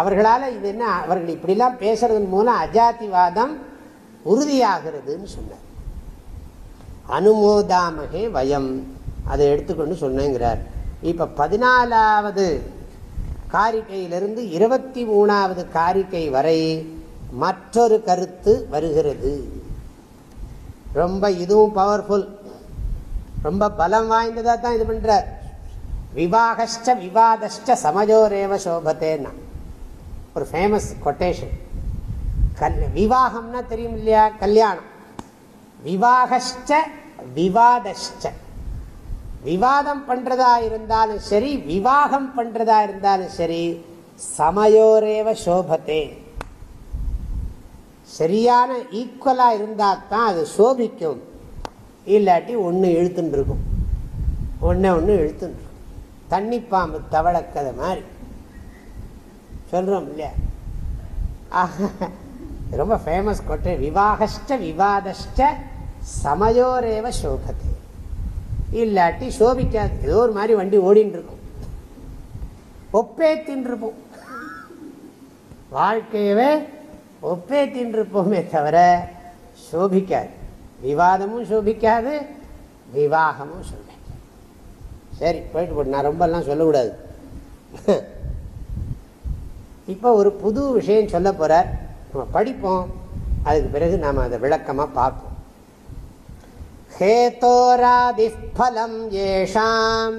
அவர்களால் இது என்ன அவர்கள் இப்படிலாம் பேசுறதன் மூலம் அஜாதிவாதம் உறுதியாகிறதுன்னு சொன்னார். அனுமோதாமகே வயம். அதை எடுத்துக்கொண்டு சொன்னேங்கிறார். இப்போ பதினாலாவது காரிக்கையிலிருந்து இருபத்தி மூணாவது காரிக்கை வரை மற்றொரு கருத்து வருகிறது. ரொம்ப இதுவும் பவர்ஃபுல் ரொம்ப பலம் வாய்ந்ததாக தான் இது பண்ணுறார் விவாகஷ்ட விவாதஷ்ட சமஜோரேவ சோபத்தேன்னா. ஒரு ஃபேமஸ் கொட்டேஷன் கல் விவாகம்னா தெரியும் இல்லையா கல்யாணம். விவாகஷ்ட விவாதஷ்ட. விவாதம் பண்ணுறதா இருந்தாலும் சரி விவாகம் பண்ணுறதா இருந்தாலும் சரி சமயோரேவ சோபத்தே. சரியான ஈக்குவலாக இருந்தால் தான் அது சோபிக்கும். இல்லாட்டி ஒன்று இழுத்துன்னு இருக்கும் ஒன்று ஒன்று இழுத்துன்னு இருக்கும் தண்ணி பாம்பு தவளக்கதை மாதிரி. சொல்கிறோம் இல்லையா? ரொம்ப ஃபேமஸ் கொட்டை விவாகஷ்ட விவாதஷ்ட சமயோரேவ சோபத்தை இல்லாட்டி சோபிக்காது. ஏதோ ஒரு மாதிரி வண்டி ஓடின்னு இருக்கும் ஒப்பேத்தின் இருப்போம் வாழ்க்கையவே ஒப்பேத்தின்னு இருப்போமே தவிர சோபிக்காது. விவாதமும் சோபிக்காது விவாகமும் சோபிக்காது. சரி போயிட்டு போட்டு நான் ரொம்பலாம் சொல்லக்கூடாது. இப்போ ஒரு புது விஷயம் சொல்ல போகிறார் நம்ம படிப்போம். அதுக்கு பிறகு நாம் அதை விளக்கமாக பார்ப்போம். ஹேதோராதிஃபலம் ஏஷாம்.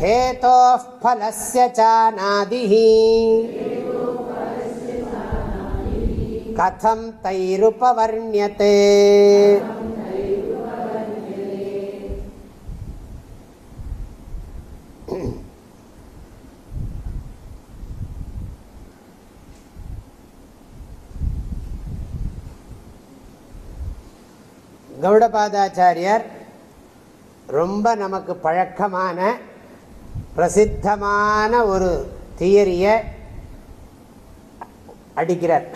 हेतोः फलस्य चानादिः कथं तैरुपवर्ण्यते கௌடபாதாச்சாரியர் ரொம்ப நமக்கு பழக்கமான பிரசித்தமான ஒரு தியரிய அடிக்கிறார்.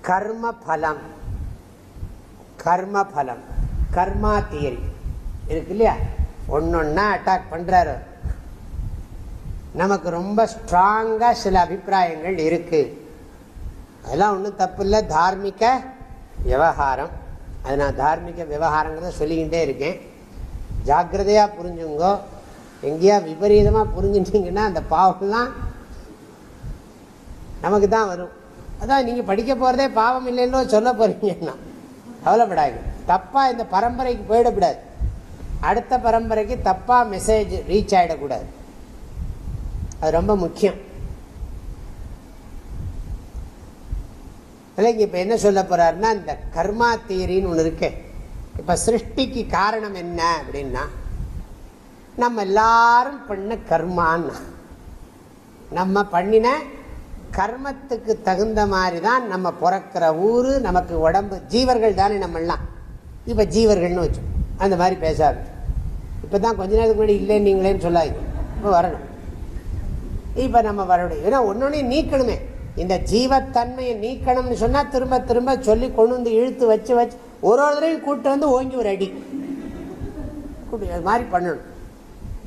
கர்ம பலம். கர்ம பலம். கர்மா தியரி. இருக்கு இல்லையா? ஒன்னொன்னா அட்டாக் பண்றாரு. நமக்கு ரொம்ப ஸ்ட்ராங்காக சில அபிப்பிராயங்கள் இருக்கு. அதெல்லாம் ஒன்றும் தப்பு இல்லை. தார்மிக விவகாரம். அது நான் தார்மிக விவகாரங்கிறத சொல்லிக்கிட்டே இருக்கேன். ஜாக்கிரதையாக புரிஞ்சுங்கோ. எங்கேயா விபரீதமாக புரிஞ்சுட்டீங்கன்னா அந்த பாவம்லாம் நமக்கு தான் வரும். அதான் நீங்கள் படிக்க போகிறதே பாவம் இல்லைன்னு சொல்ல போகிறீங்கன்னா கவலைப்படாது தப்பாக இந்த பரம்பரைக்கு போயிடக்கூடாது. அடுத்த பரம்பரைக்கு தப்பாக மெசேஜ் ரீச் ஆகிடக்கூடாது அது ரொம்ப முக்கியம். இல்லைங்க இப்போ என்ன சொல்ல போகிறாருன்னா இந்த கர்மா தீரின்னு ஒன்று இருக்கேன் இப்போ சிருஷ்டிக்கு காரணம் என்ன அப்படின்னா நம்ம எல்லாரும் பண்ண கர்மான்னா நம்ம பண்ணின கர்மத்துக்கு தகுந்த மாதிரி தான் நம்ம பிறக்கிற ஊர் நமக்கு உடம்பு ஜீவர்கள் தானே நம்மளாம் இப்போ ஜீவர்கள்னு வச்சோம் அந்த மாதிரி பேசாது. இப்போ தான் கொஞ்ச நேரத்துக்கு முன்னாடி இல்லைன்னு நீங்களேன்னு சொல்லாது இப்போ வரணும். இப்போ நம்ம வரணும். ஏன்னா ஒன்று நீக்கணுமே. இந்த ஜீவத்தன்மையை நீக்கணும்னு சொன்னால் திரும்ப திரும்ப சொல்லி கொண்டு வந்து இழுத்து வச்சு வச்சு ஒரு ஒரு தடவையும் கூப்பிட்டு வந்து ஓங்கி ஒரு அடி. கூப்பிட்டு அது மாதிரி பண்ணணும்.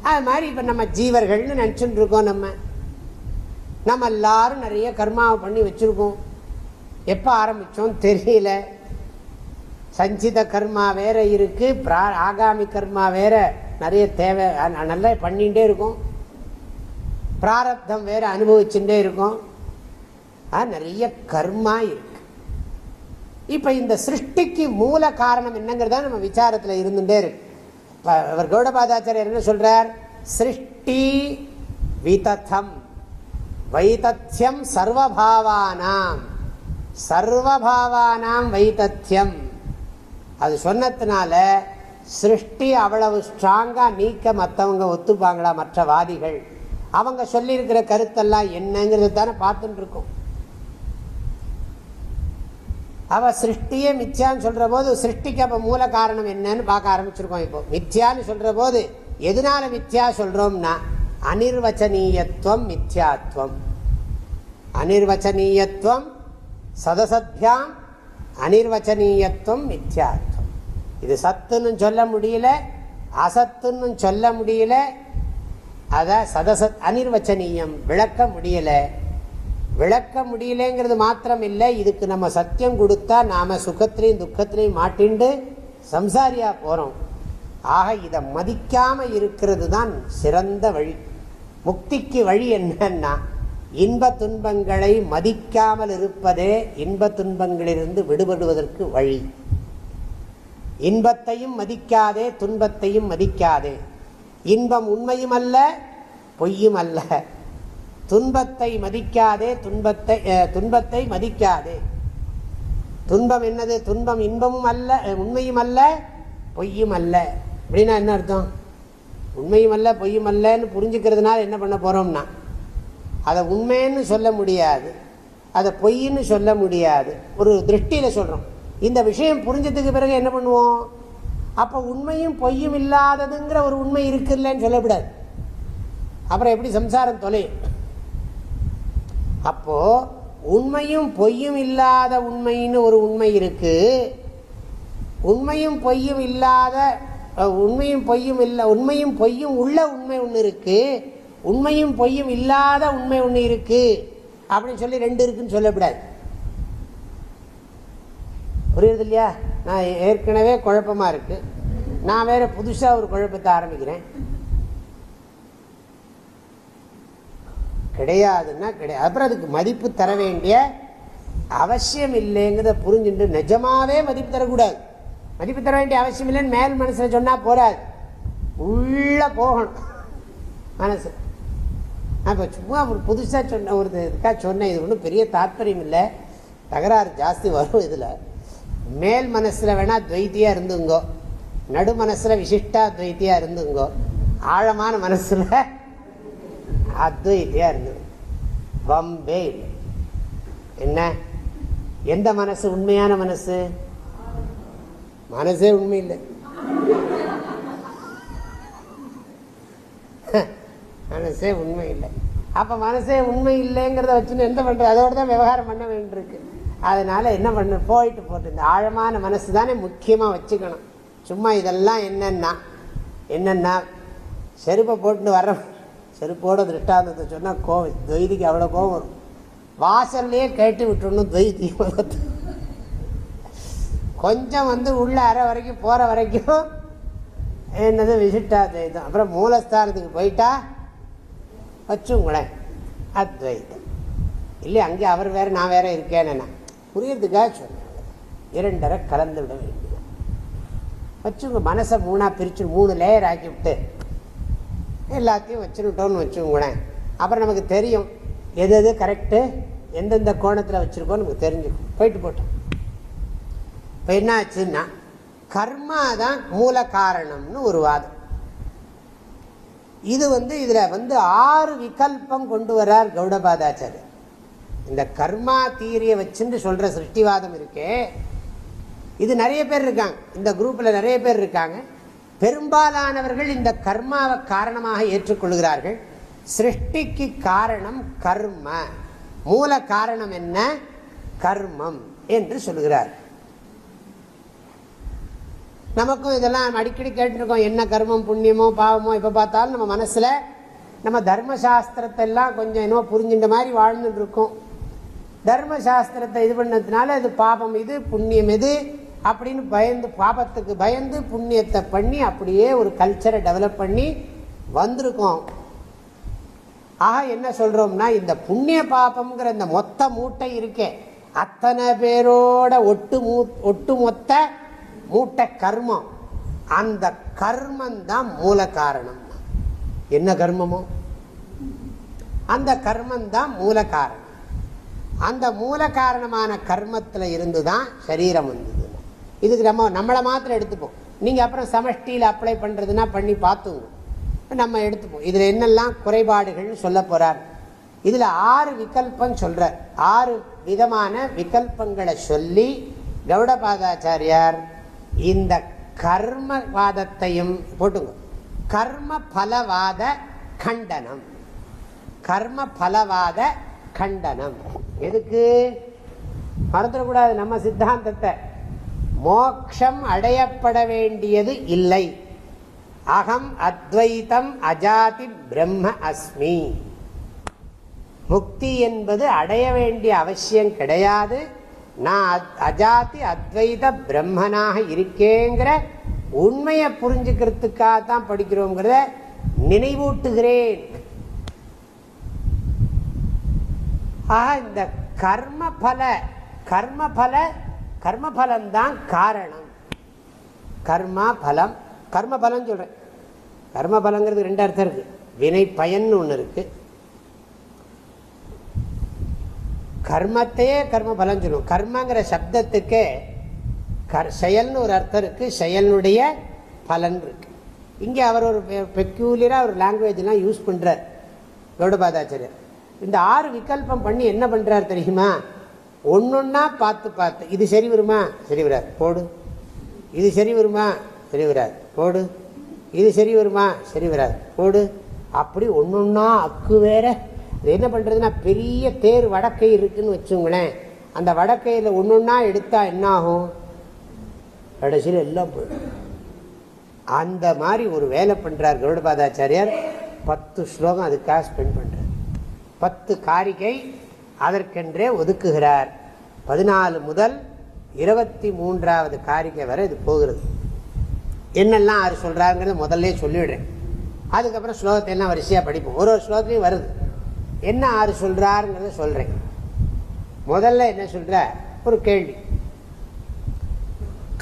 அது மாதிரி இப்போ நம்ம ஜீவர்கள்னு நினச்சிட்டு இருக்கோம் நம்ம. நம்ம எல்லாரும் நிறைய கர்மாவை பண்ணி வச்சுருக்கோம். எப்போ ஆரம்பித்தோம் தெரியல. சஞ்சித கர்மா வேற இருக்கு பிரா ஆகாமி கர்மா வேற நிறைய தேவை நல்லா பண்ணிகிட்டே இருக்கும். பிராரப்தம் வேற அனுபவிச்சுட்டே இருக்கும். நிறைய கர்மா இருக்கு. இப்ப இந்த சிருஷ்டிக்கு மூல காரணம் என்னங்கிறதா நம்ம விசாரத்தில் இருந்துட்டே இருக்கு. அவர் கௌடபாதாச்சாரியர் என்ன சொல்றார்? சிருஷ்டி விதத்தம் வைதத்தியம் சர்வபாவானாம் சர்வபாவானாம் வைதத்தியம் அது சொன்னதுனால சிருஷ்டி அவ்வளவு ஸ்ட்ராங்காக நீக்க மற்றவங்க ஒத்துப்பாங்களா மற்ற வாதிகள்? அவங்க சொல்லியிருக்கிற கருத்தெல்லாம் என்னங்கிறது தானே பார்த்துட்டு இருக்கோம். அவ சிருஷ்டியே மித்யான்னு சொல்ற போது சிருஷ்டிக்கு அப்ப மூல காரணம் என்னன்னு பார்க்க ஆரம்பிச்சிருக்கோம் இப்போ. மித்யான்னு சொல்ற போது எதனால மித்யா சொல்றோம்னா அனிர்வச்சனீயத்துவம் மித்யாத்வம் அனிர்வச்சனீயத்துவம் சதசத்யாம் அனிர்வச்சனீயத்துவம் மித்யாத்வம் இது சத்துன்னு சொல்ல முடியல அசத்துன்னு சொல்ல முடியல அத சதசத் அனிர்வச்சனீயம் விளக்க முடியலை. விளக்க முடியலங்கிறது மாத்திரம் இல்லை இதுக்கு நம்ம சத்தியம் கொடுத்தா நாம சுகத்திலையும் துக்கத்திலையும் மாட்டிண்டு சம்சாரியா போறோம். ஆக இதை மதிக்காம இருக்கிறது தான் சிறந்த வழி. முக்திக்கு வழி என்னன்னா இன்ப துன்பங்களை மதிக்காமல் இருப்பதே இன்ப துன்பங்களிலிருந்து விடுபடுவதற்கு வழி. இன்பத்தையும் மதிக்காதே துன்பத்தையும் மதிக்காதே. இன்பம் உண்மையும் அல்ல பொய்யும் அல்ல. துன்பத்தை மதிக்காதே துன்பத்தை துன்பத்தை மதிக்காதே. துன்பம் என்னது? துன்பம் இன்பமும் அல்ல உண்மையும் அல்ல பொய்யும் அல்ல. அப்படின்னா என்ன அர்த்தம்? உண்மையும் அல்ல பொய்யும் அல்லன்னு புரிஞ்சுக்கிறதுனால என்ன பண்ண போகிறோம்னா அதை உண்மைன்னு சொல்ல முடியாது. அதை பொய்ன்னு சொல்ல முடியாது. ஒரு திருஷ்டியில் சொல்கிறோம் இந்த விஷயம் புரிஞ்சதுக்கு பிறகு என்ன பண்ணுவோம்? அப்போ உண்மையும் பொய்யும் இல்லாததுங்கிற ஒரு உண்மை இருக்குல்லன்னு சொல்லக்கூடாது. அப்புறம் எப்படி சம்சாரம் தொலையும்? அப்போ உண்மையும் பொய்யும் இல்லாத உண்மைன்னு ஒரு உண்மை இருக்கு. உண்மையும் பொய்யும் இல்லாத உண்மையும் பொய்யும் இல்லை உண்மையும் பொய்யும் உள்ள உண்மை ஒன்று இருக்கு. உண்மையும் பொய்யும் இல்லாத உண்மை ஒன்று இருக்கு. அப்படின்னு சொல்லி ரெண்டு இருக்குன்னு சொல்லக்கூடாது. புரியுது இல்லையா? நான் ஏற்கனவே குழப்பமா இருக்கு. நான் வேற புதுசாக ஒரு குழப்பத்தை ஆரம்பிக்கிறேன். கிடையாதுன்னா கிடையாது. அப்புறம் அதுக்கு மதிப்பு தர வேண்டிய அவசியம் இல்லைங்கிறத புரிஞ்சுட்டு நிஜமாவே மதிப்பு தரக்கூடாது. மதிப்பு தர வேண்டிய அவசியம் இல்லைன்னு மேல் மனசில் சொன்னால் போறாது. உள்ள போகணும். மனசு. அப்போ இப்போ சும்மா ஒரு புதுசாக சொன்ன ஒரு இதுக்காக சொன்னேன். இது ஒன்றும் பெரிய தாற்பயம் இல்லை. தகராறு ஜாஸ்தி வரும் இதில். மேல் மனசில் வேணால் துவைத்தியாக இருந்துங்கோ. நடு மனசில் விசிஷ்டா துவைத்தியாக இருந்துங்கோ. ஆழமான மனசில் அத்வைத்தியாக இருந்தது வம்பே இல்லை. என்ன? எந்த மனசு? உண்மையான மனசு? மனசே உண்மை இல்லை. மனசே உண்மை இல்லை. அப்ப மனசே உண்மை இல்லைங்கிறத வச்சுன்னு என்ன பண்றது? அதோட தான் விவகாரம் பண்ண வேண்டியிருக்கு. அதனால என்ன பண்ண? போயிட்டு போட்டு இந்த ஆழமான மனசு தானே முக்கியமாக வச்சுக்கணும். சும்மா இதெல்லாம் என்னென்னா என்னென்னா செருப்பை போட்டுன்னு வர்ற செருப்போட திருஷ்டாந்தத்தை சொன்னால் கோவம். துவைதிக்கு அவ்வளோ கோவம் வரும். வாசல்லையே கேட்டு விட்டுணும் துவைதி. கொஞ்சம் வந்து உள்ள அரை வரைக்கும் போகிற வரைக்கும் என்னது விசிட்டா துவைதம். அப்புறம் மூலஸ்தானத்துக்கு போயிட்டா வச்சுங்களேன் அத்வைதம். இல்லை அங்கே அவர் வேற நான் வேற இருக்கேன்னு புரியறதுக்காக சொன்னேன். இரண்டரை கலந்து விட வேண்டியது வச்சுங்க மனசை மூணாக பிரித்து மூணு லேயர் ஆக்கி விட்டு எல்லாத்தையும் வச்சுருட்டோம்னு வச்சுக்கோங்களேன். அப்புறம் நமக்கு தெரியும் எது எது கரெக்டு எந்தெந்த கோணத்தில் வச்சுருக்கோம் நமக்கு தெரிஞ்சுக்கும். போயிட்டு போட்டோம். இப்போ என்ன ஆச்சுன்னா கர்மா தான் மூல காரணம்னு ஒரு வாதம். இது வந்து இதில் வந்து ஆறு விகல்பம் கொண்டு வரார் கௌடபாதாச்சாரியர் இந்த கர்மா தீரியை வச்சுன்னு சொல்கிற சிருஷ்டிவாதம் இருக்கே. இது நிறைய பேர் இருக்காங்க. இந்த குரூப்பில் நிறைய பேர் இருக்காங்க. பெரும்பாலானவர்கள் இந்த கர்மாவை காரணமாக ஏற்றுக்கொள்கிறார்கள். சிருஷ்டிக்கு காரணம் கர்ம. மூல காரணம் என்ன? கர்மம் என்று சொல்கிறார். நமக்கும் இதெல்லாம் அடிக்கடி கேட்டுருக்கோம். என்ன கர்மம் புண்ணியமோ பாவமோ எப்போ பார்த்தாலும் நம்ம மனசில் நம்ம தர்மசாஸ்திரத்தை எல்லாம் கொஞ்சம் என்னமோ புரிஞ்சுட்ட மாதிரி வாழ்ந்துட்டு இருக்கோம் தர்மசாஸ்திரத்தை இது பண்ணதுனால இது பாபம் இது புண்ணியம் எது அப்படின்னு பயந்து பாபத்துக்கு பயந்து புண்ணியத்தை பண்ணி அப்படியே ஒரு கல்ச்சரை டெவலப் பண்ணி வந்திருக்கோம். ஆக என்ன சொல்கிறோம்னா இந்த புண்ணிய பாபம்ங்கிற இந்த மொத்த மூட்டை இருக்கே. அத்தனை பேரோட ஒட்டு மூ ஒட்டு மொத்த மூட்டை கர்மம். அந்த கர்மம் தான் மூல காரணம். என்ன கர்மமோ? அந்த கர்மந்தான் மூல காரணம். அந்த மூல காரணமான கர்மத்தில் இருந்து தான் சரீரம் வந்தது. இதுக்கு நம்ம நம்மளை மாத்திரம் எடுத்துப்போம். நீங்கள் அப்புறம் சமஷ்டியில் அப்ளை பண்ணுறதுனா பண்ணி பார்த்துங்க நம்ம எடுத்துப்போம். இதில் என்னெல்லாம் குறைபாடுகள்னு சொல்ல போகிறார் இதில் ஆறு விகல்பம் சொல்கிறார் ஆறு விதமான விகல்பங்களை சொல்லி கௌடபாதாச்சாரியார் இந்த கர்மவாதத்தையும் போட்டுங்க. கர்ம பலவாத கண்டனம். கர்ம பலவாத கண்டனம். எதுக்கு? மறந்துடக்கூடாது நம்ம சித்தாந்தத்தை. மோக்ஷம் அடையப்பட வேண்டியது இல்லை. அகம் அத்வைத்தம் அஜாதி பிரம்ம அஸ்மி. முக்தி என்பது அடைய வேண்டிய அவசியம் கிடையாது. நான் அஜாதி அத்வைத பிரம்மனாக இருக்கேங்கிற உண்மையை புரிஞ்சுக்கிறதுக்காக தான் படிக்கிறோங்கிறத நினைவூட்டுகிறேன். ஆக இந்த கர்மபல கர்மபல கர்மபலம்தான் காரணம். கர்மா பலம் கர்மபலம் சொல்றேன். கர்மபலங்கிறது ரெண்டு அர்த்தம் இருக்கு. வினை பயன் ஒன்று இருக்கு. கர்மத்தையே கர்ம பலம் சொல்லுவோம். கர்மங்கிற சப்தத்துக்கே செயல்னு ஒரு அர்த்தம் இருக்கு. செயலுடைய பலன் இருக்கு. இங்கே அவர் ஒரு பெக்யூலியராக ஒரு லாங்குவேஜ்லாம் யூஸ் பண்ணுறார் கௌடபாதாச்சாரியர். இந்த ஆறு விகல்பம் பண்ணி என்ன பண்ணுறார் தெரியுமா? ஒன்றுன்னா பார்த்து பார்த்து. இது சரி வருமா? சரி வராது. போடு. இது சரி வருமா? சரி வராது. போடு. இது சரி வருமா? சரி வராது. போடு. அப்படி ஒன்றுன்னா அக்கு வேற. அது என்ன பண்ணுறதுன்னா பெரிய தேர் வடக்கை இருக்குன்னு வச்சுங்களேன். அந்த வடக்கையில் ஒன்றா எடுத்தால் என்ன ஆகும் கடைசியில் எல்லாம் போயிடும். அந்த மாதிரி ஒரு வேலை பண்ணுறார் கருடபாதாச்சாரியார். பத்து ஸ்லோகம் அதுக்காக ஸ்பெண்ட் பண்ணுறார் பத்து காரிகை அதற்கென்றே ஒதுக்குகிறார். பதினாலு முதல் இருபத்தி மூன்றாவது காரிகை வரை இது போகிறது. என்னெல்லாம் ஆறு சொல்கிறாருங்கிறத முதல்ல சொல்லிவிடுறேன். அதுக்கப்புறம் ஸ்லோகத்தை எல்லாம் வரிசையாக படிப்போம். ஒரு ஒரு ஸ்லோகத்துலையும் வருது. என்ன ஆறு சொல்கிறாருங்கிறத சொல்கிறேன் முதல்ல என்ன சொல்கிற ஒரு கேள்வி.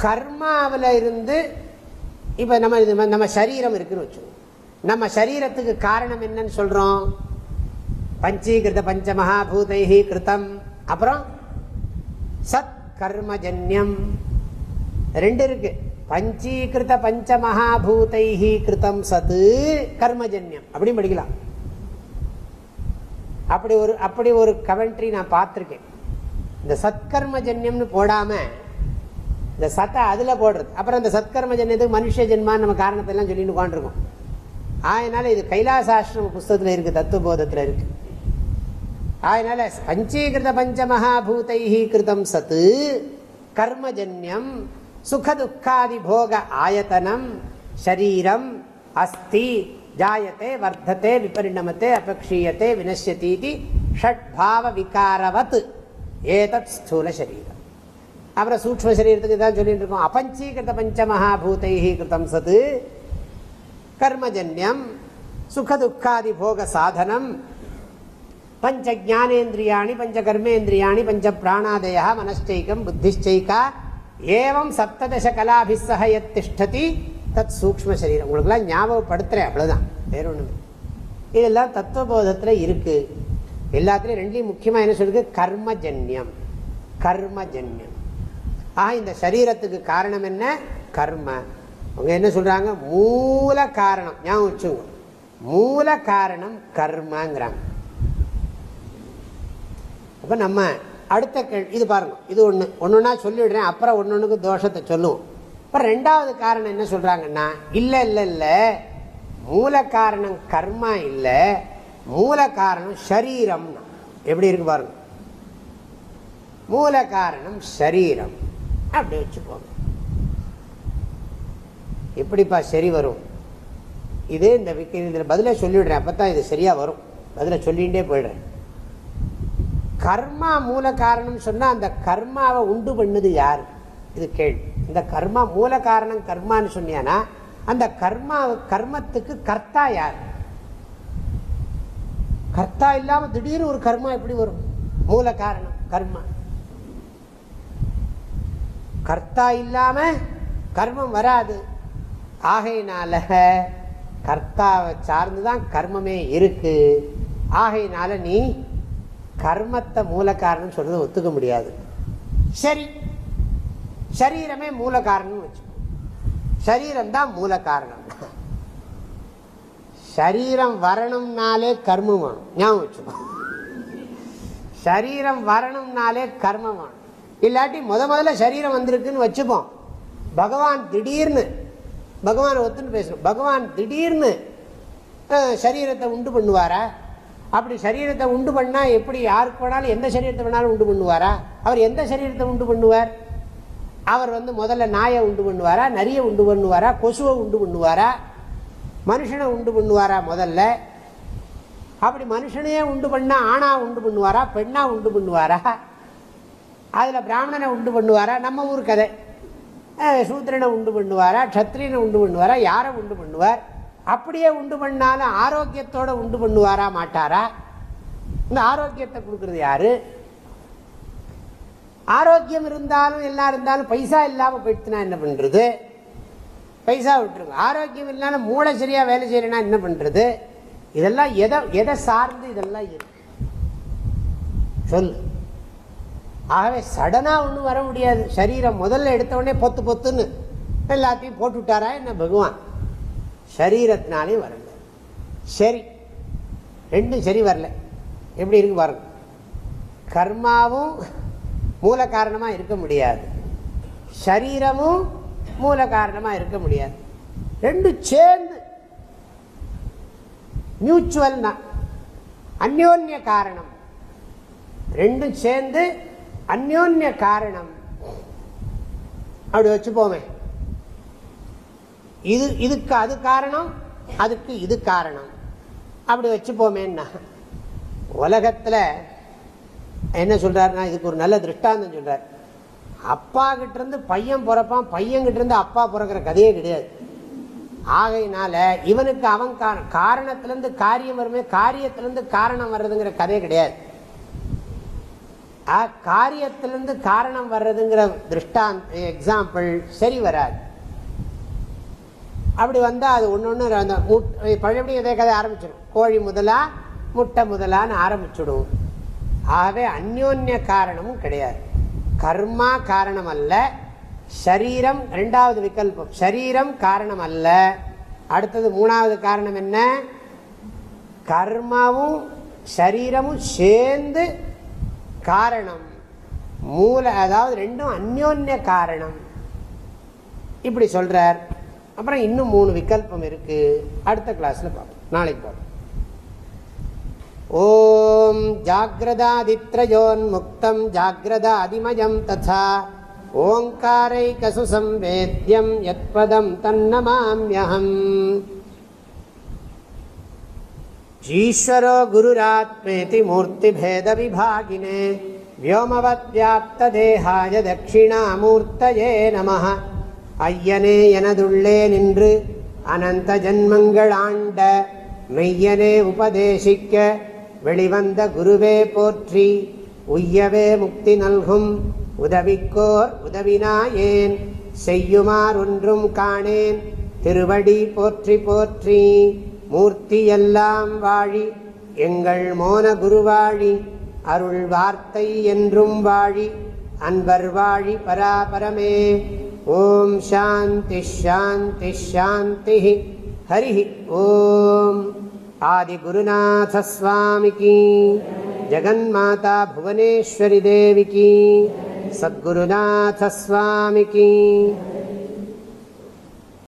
கர்மாவில் இருந்து இப்போ நம்ம இது நம்ம சரீரம் இருக்குன்னு வச்சுக்கோங்க. நம்ம சரீரத்துக்கு காரணம் என்னன்னு சொல்கிறோம் பஞ்சீகிருத பஞ்சமகாபூதைஹி கிருத்தம். அப்புறம் சத் கர்மஜன்யம் ரெண்டு இருக்கு. பஞ்சீகிருத பஞ்சமகாபூதைஹி கிருத்தம் சத்து கர்மஜன்யம். அப்படின்னு படிக்கலாம். அப்படி ஒரு அப்படி ஒரு கமெண்ட்ரி நான் பார்த்துருக்கேன். இந்த சத்கர்மஜன்யம்னு போடாம இந்த சத்தை அதில் போடுறது. அப்புறம் இந்த சத்கர்மஜன்யத்துக்கு மனுஷ ஜென்மான்னு நம்ம காரணத்தை எல்லாம் சொல்லிட்டு உட்காந்துருக்கோம் அதனால இது கைலாசாசிரம புஸ்தகத்தில் இருக்கு தத்துவபோதத்தில் இருக்கு. அதனால பஞ்சீகிருத பஞ்சமகாபூதை கிருதம் சத்து. கர்மஜன்யம் சுகதுக்காதி போக ஆயத்தனம் ஷரீரம் அஸ்தி ஜாயத்தை வர்த்தத்தை விபரிணமத்தை அபக்ஷீயத்தை வினசியதீதி ஷட்பாவ விகாரவத் ஏதத் ஸ்தூல சரீரம். அப்புறம் சூக்ம சரீரத்துக்கு தான் சொல்லிட்டு இருக்கோம். அபஞ்சீகிருத பஞ்சமகாபூதை கிருதம் சத்து. கர்மஜன்யம் சுகதுக்காதி போக சாதனம் பஞ்ச ஜானேந்திரியாணி பஞ்ச கர்மேந்திரியாணி பஞ்ச பிராணாதயா மனஸ்டைக்கம் புத்திஷ்டைக்கா ஏவம் சப்ததச கலாபிசக எத் திஷ்டதி தத் சூக்ம சரீரம். உங்களுக்குலாம் ஞாபகப்படுத்துறேன் அவ்வளோதான் வேற ஒன்று இதெல்லாம் தத்துவபோதத்தில் இருக்குது எல்லாத்துலேயும் ரெண்டுலேயும் முக்கியமாக என்ன சொல்லுது? கர்மஜன்யம். கர்மஜன்யம். ஆக இந்த சரீரத்துக்கு காரணம் என்ன? கர்ம. அவங்க என்ன சொல்கிறாங்க மூல காரணம். ஞாபகம் வச்சுங்க மூல காரணம் கர்மங்கிறாங்க. அப்போ நம்ம அடுத்த கேள்வி இது பாருங்க இது ஒன்று ஒன்றுனா சொல்லிவிடுறேன் அப்புறம் ஒன்று ஒன்றுக்கு தோஷத்தை சொல்லுவோம். அப்புறம் ரெண்டாவது காரணம் என்ன சொல்கிறாங்கன்னா இல்லை இல்லை இல்லை மூல காரணம் கர்மா இல்லை மூல காரணம் சரீரம்னா எப்படி இருக்கு பாருங்க. மூல காரணம் சரீரம். அப்படி வச்சுக்கோங்க. எப்படிப்பா சரி வரும்? இதே இந்த இதில் பதிலை சொல்லிவிடுறேன் அப்போ தான் இது சரியாக வரும். பதிலை சொல்லிகிட்டே போயிடுறேன். கர்மா மூல காரணம் சொன்னால் அந்த கர்மாவை உண்டு பண்ணுது யார்? இது கேள்வி. இந்த கர்மா மூல காரணம் கர்மான்னு சொன்னியானா அந்த கர்மா கர்மத்துக்கு கர்த்தா யார்? கர்த்தா இல்லாம திடீர்னு ஒரு கர்மா எப்படி வரும்? மூல காரணம் கர்மா. கர்த்தா இல்லாம கர்மம் வராது. ஆகையினால கர்த்தாவை சார்ந்துதான் கர்மமே இருக்கு. ஆகையினால நீ கர்மத்தை மூல காரணம் சொல்றது ஒத்துக்க முடியாது. சரி. சரீரமே மூல காரணம் வச்சுக்கோ. சரீரம் தான் மூல காரணம் சரீரம் வரணும்னாலே கர்மம் வேணும். ஞாபகம் வச்சுக்கோ. சரீரம் வரணும்னாலே கர்மம் வேணும். இல்லாட்டி முத முதல்ல சரீரம் வந்திருக்குன்னு வச்சுப்போம். பகவான் திடீர்னு பகவானை ஒத்துன்னு பேசணும். பகவான் திடீர்னு சரீரத்தை உண்டு பண்ணுவாரா? அப்படி சரீரத்தை உண்டு பண்ணால் எப்படி யாருக்கு வேணாலும் எந்த சரீரத்தை வேணாலும் உண்டு பண்ணுவாரா? அவர் எந்த சரீரத்தை உண்டு பண்ணுவார்? அவர் வந்து முதல்ல நாயை உண்டு பண்ணுவாரா? நரியை உண்டு பண்ணுவாரா? கொசுவை உண்டு பண்ணுவாரா? மனுஷனை உண்டு பண்ணுவாரா முதல்ல? அப்படி மனுஷனையே உண்டு பண்ணால் ஆணா உண்டு பண்ணுவாரா? பெண்ணாக உண்டு பண்ணுவாரா? அதில் பிராமணனை உண்டு பண்ணுவாரா? நம்ம ஊர் கதை. சூத்திரனை உண்டு பண்ணுவாரா? க்ஷத்ரியனை உண்டு பண்ணுவாரா? யாரை உண்டு பண்ணுவார்? அப்படியே உண்டு பண்ணாலும் ஆரோக்கியத்தோடு உண்டு பண்ணுவாரா மாட்டாரா? இந்த ஆரோக்கியத்தை கொடுக்கறது யாரு? ஆரோக்கியம் இருந்தாலும் எல்லாம் இருந்தாலும் பைசா இல்லாமல் போயிடுச்சுனா என்ன பண்ணுறது பைசா விட்டுருங்க. ஆரோக்கியம் இல்லாமல் மூளை சரியாக வேலை செய்யலைன்னா என்ன பண்ணுறது இதெல்லாம் எதை எதை சார்ந்து இதெல்லாம் இருக்கு? சொல்லு. ஆகவே சடனாக ஒன்றும் வர முடியாது. சரீரம் முதல்ல எடுத்த உடனே பொத்து பொத்துன்னு எல்லாத்தையும் போட்டு விட்டாரா என்ன பகவான்? சரீரத்தினாலே வரல. சரி. ரெண்டும் சரி வரல. எப்படி இருக்கு பாருங்க. கர்மாவும் மூல காரணமாக இருக்க முடியாது. சரீரமும் மூல காரணமாக இருக்க முடியாது. ரெண்டும் சேர்ந்து மியூச்சுவல் அந்யோன்ய காரணம். ரெண்டும் சேர்ந்து அந்யோன்ய காரணம். அப்படி வச்சுப்போமே. இது இதுக்கு அது காரணம் அதுக்கு இது காரணம். அப்படி வச்சுப்போமேன்னா உலகத்தில் என்ன சொல்கிறாருன்னா இதுக்கு ஒரு நல்ல திருஷ்டாந்தம் சொல்றார். அப்பா கிட்ட இருந்து பையன் பிறப்பான் பையன்கிட்ட இருந்து அப்பா பிறக்கிற கதையே கிடையாது. ஆகையினால இவனுக்கு அவன் காரணத்திலிருந்து காரியம் வருமே காரியத்திலிருந்து காரணம் வர்றதுங்கிற கதையே கிடையாது. காரியத்திலிருந்து காரணம் வர்றதுங்கிற திருஷ்டாந்த எக்ஸாம்பிள் சரி வராது. அப்படி வந்தால் அது ஒன்று ஒன்று அந்த பழையபடி இதே கதை ஆரம்பிச்சிடும் கோழி முதலா முட்டை முதலான்னு ஆரம்பிச்சுடும் ஆகவே அந்யோன்ய காரணமும் கிடையாது. கர்மா காரணம் அல்ல சரீரம் ரெண்டாவது விகல்பம். சரீரம் காரணம் அல்ல அடுத்தது மூணாவது காரணம் என்ன? கர்மாவும் சரீரமும் சேர்ந்து காரணம். மூல அதாவது ரெண்டும் அந்யோன்ய காரணம். இப்படி சொல்றார். அப்புறம் இன்னும் மூணு விகல்பம் இருக்கு அடுத்த கிளாஸ்ல பார்ப்போம் நாளைக்கு பார்ப்போம் ॐ जाग्रदादित्रयोन्मुक्तं जाग्रदादिमयं तथा ओङ्कारैकसु संवेद्यं यत्पदं तन्नमाम्यहम् ईश्वरो गुरुरात्मेति मूर्तिभेदविभागिने व्योमवद्व्याप्तदेहाय दक्षिणामूर्तये नमः ஐயனே எனதுள்ளே நின்று அனந்த ஜன்மங்களாண்ட மெய்யனே உபதேசிக்க வெளிவந்த குருவே போற்றி உய்யவே முக்தி நல்கும் உதவிக்கோர் உதவினாயேன் செய்யுமார் ஒன்றும் காணேன் திருவடி போற்றி போற்றி மூர்த்தி எல்லாம் வாழி எங்கள் மோன குருவாழி அருள் வார்த்தை என்றும் வாழி அன்பர் வாழி பராபரமே. ॐ शान्तिश्शान्तिश्शान्तिः हरिः ॐ आदिगुरुनाथस्वामिकी जगन्माता भुवनेश्वरिदेविकी सद्गुरुनाथस्वामिकी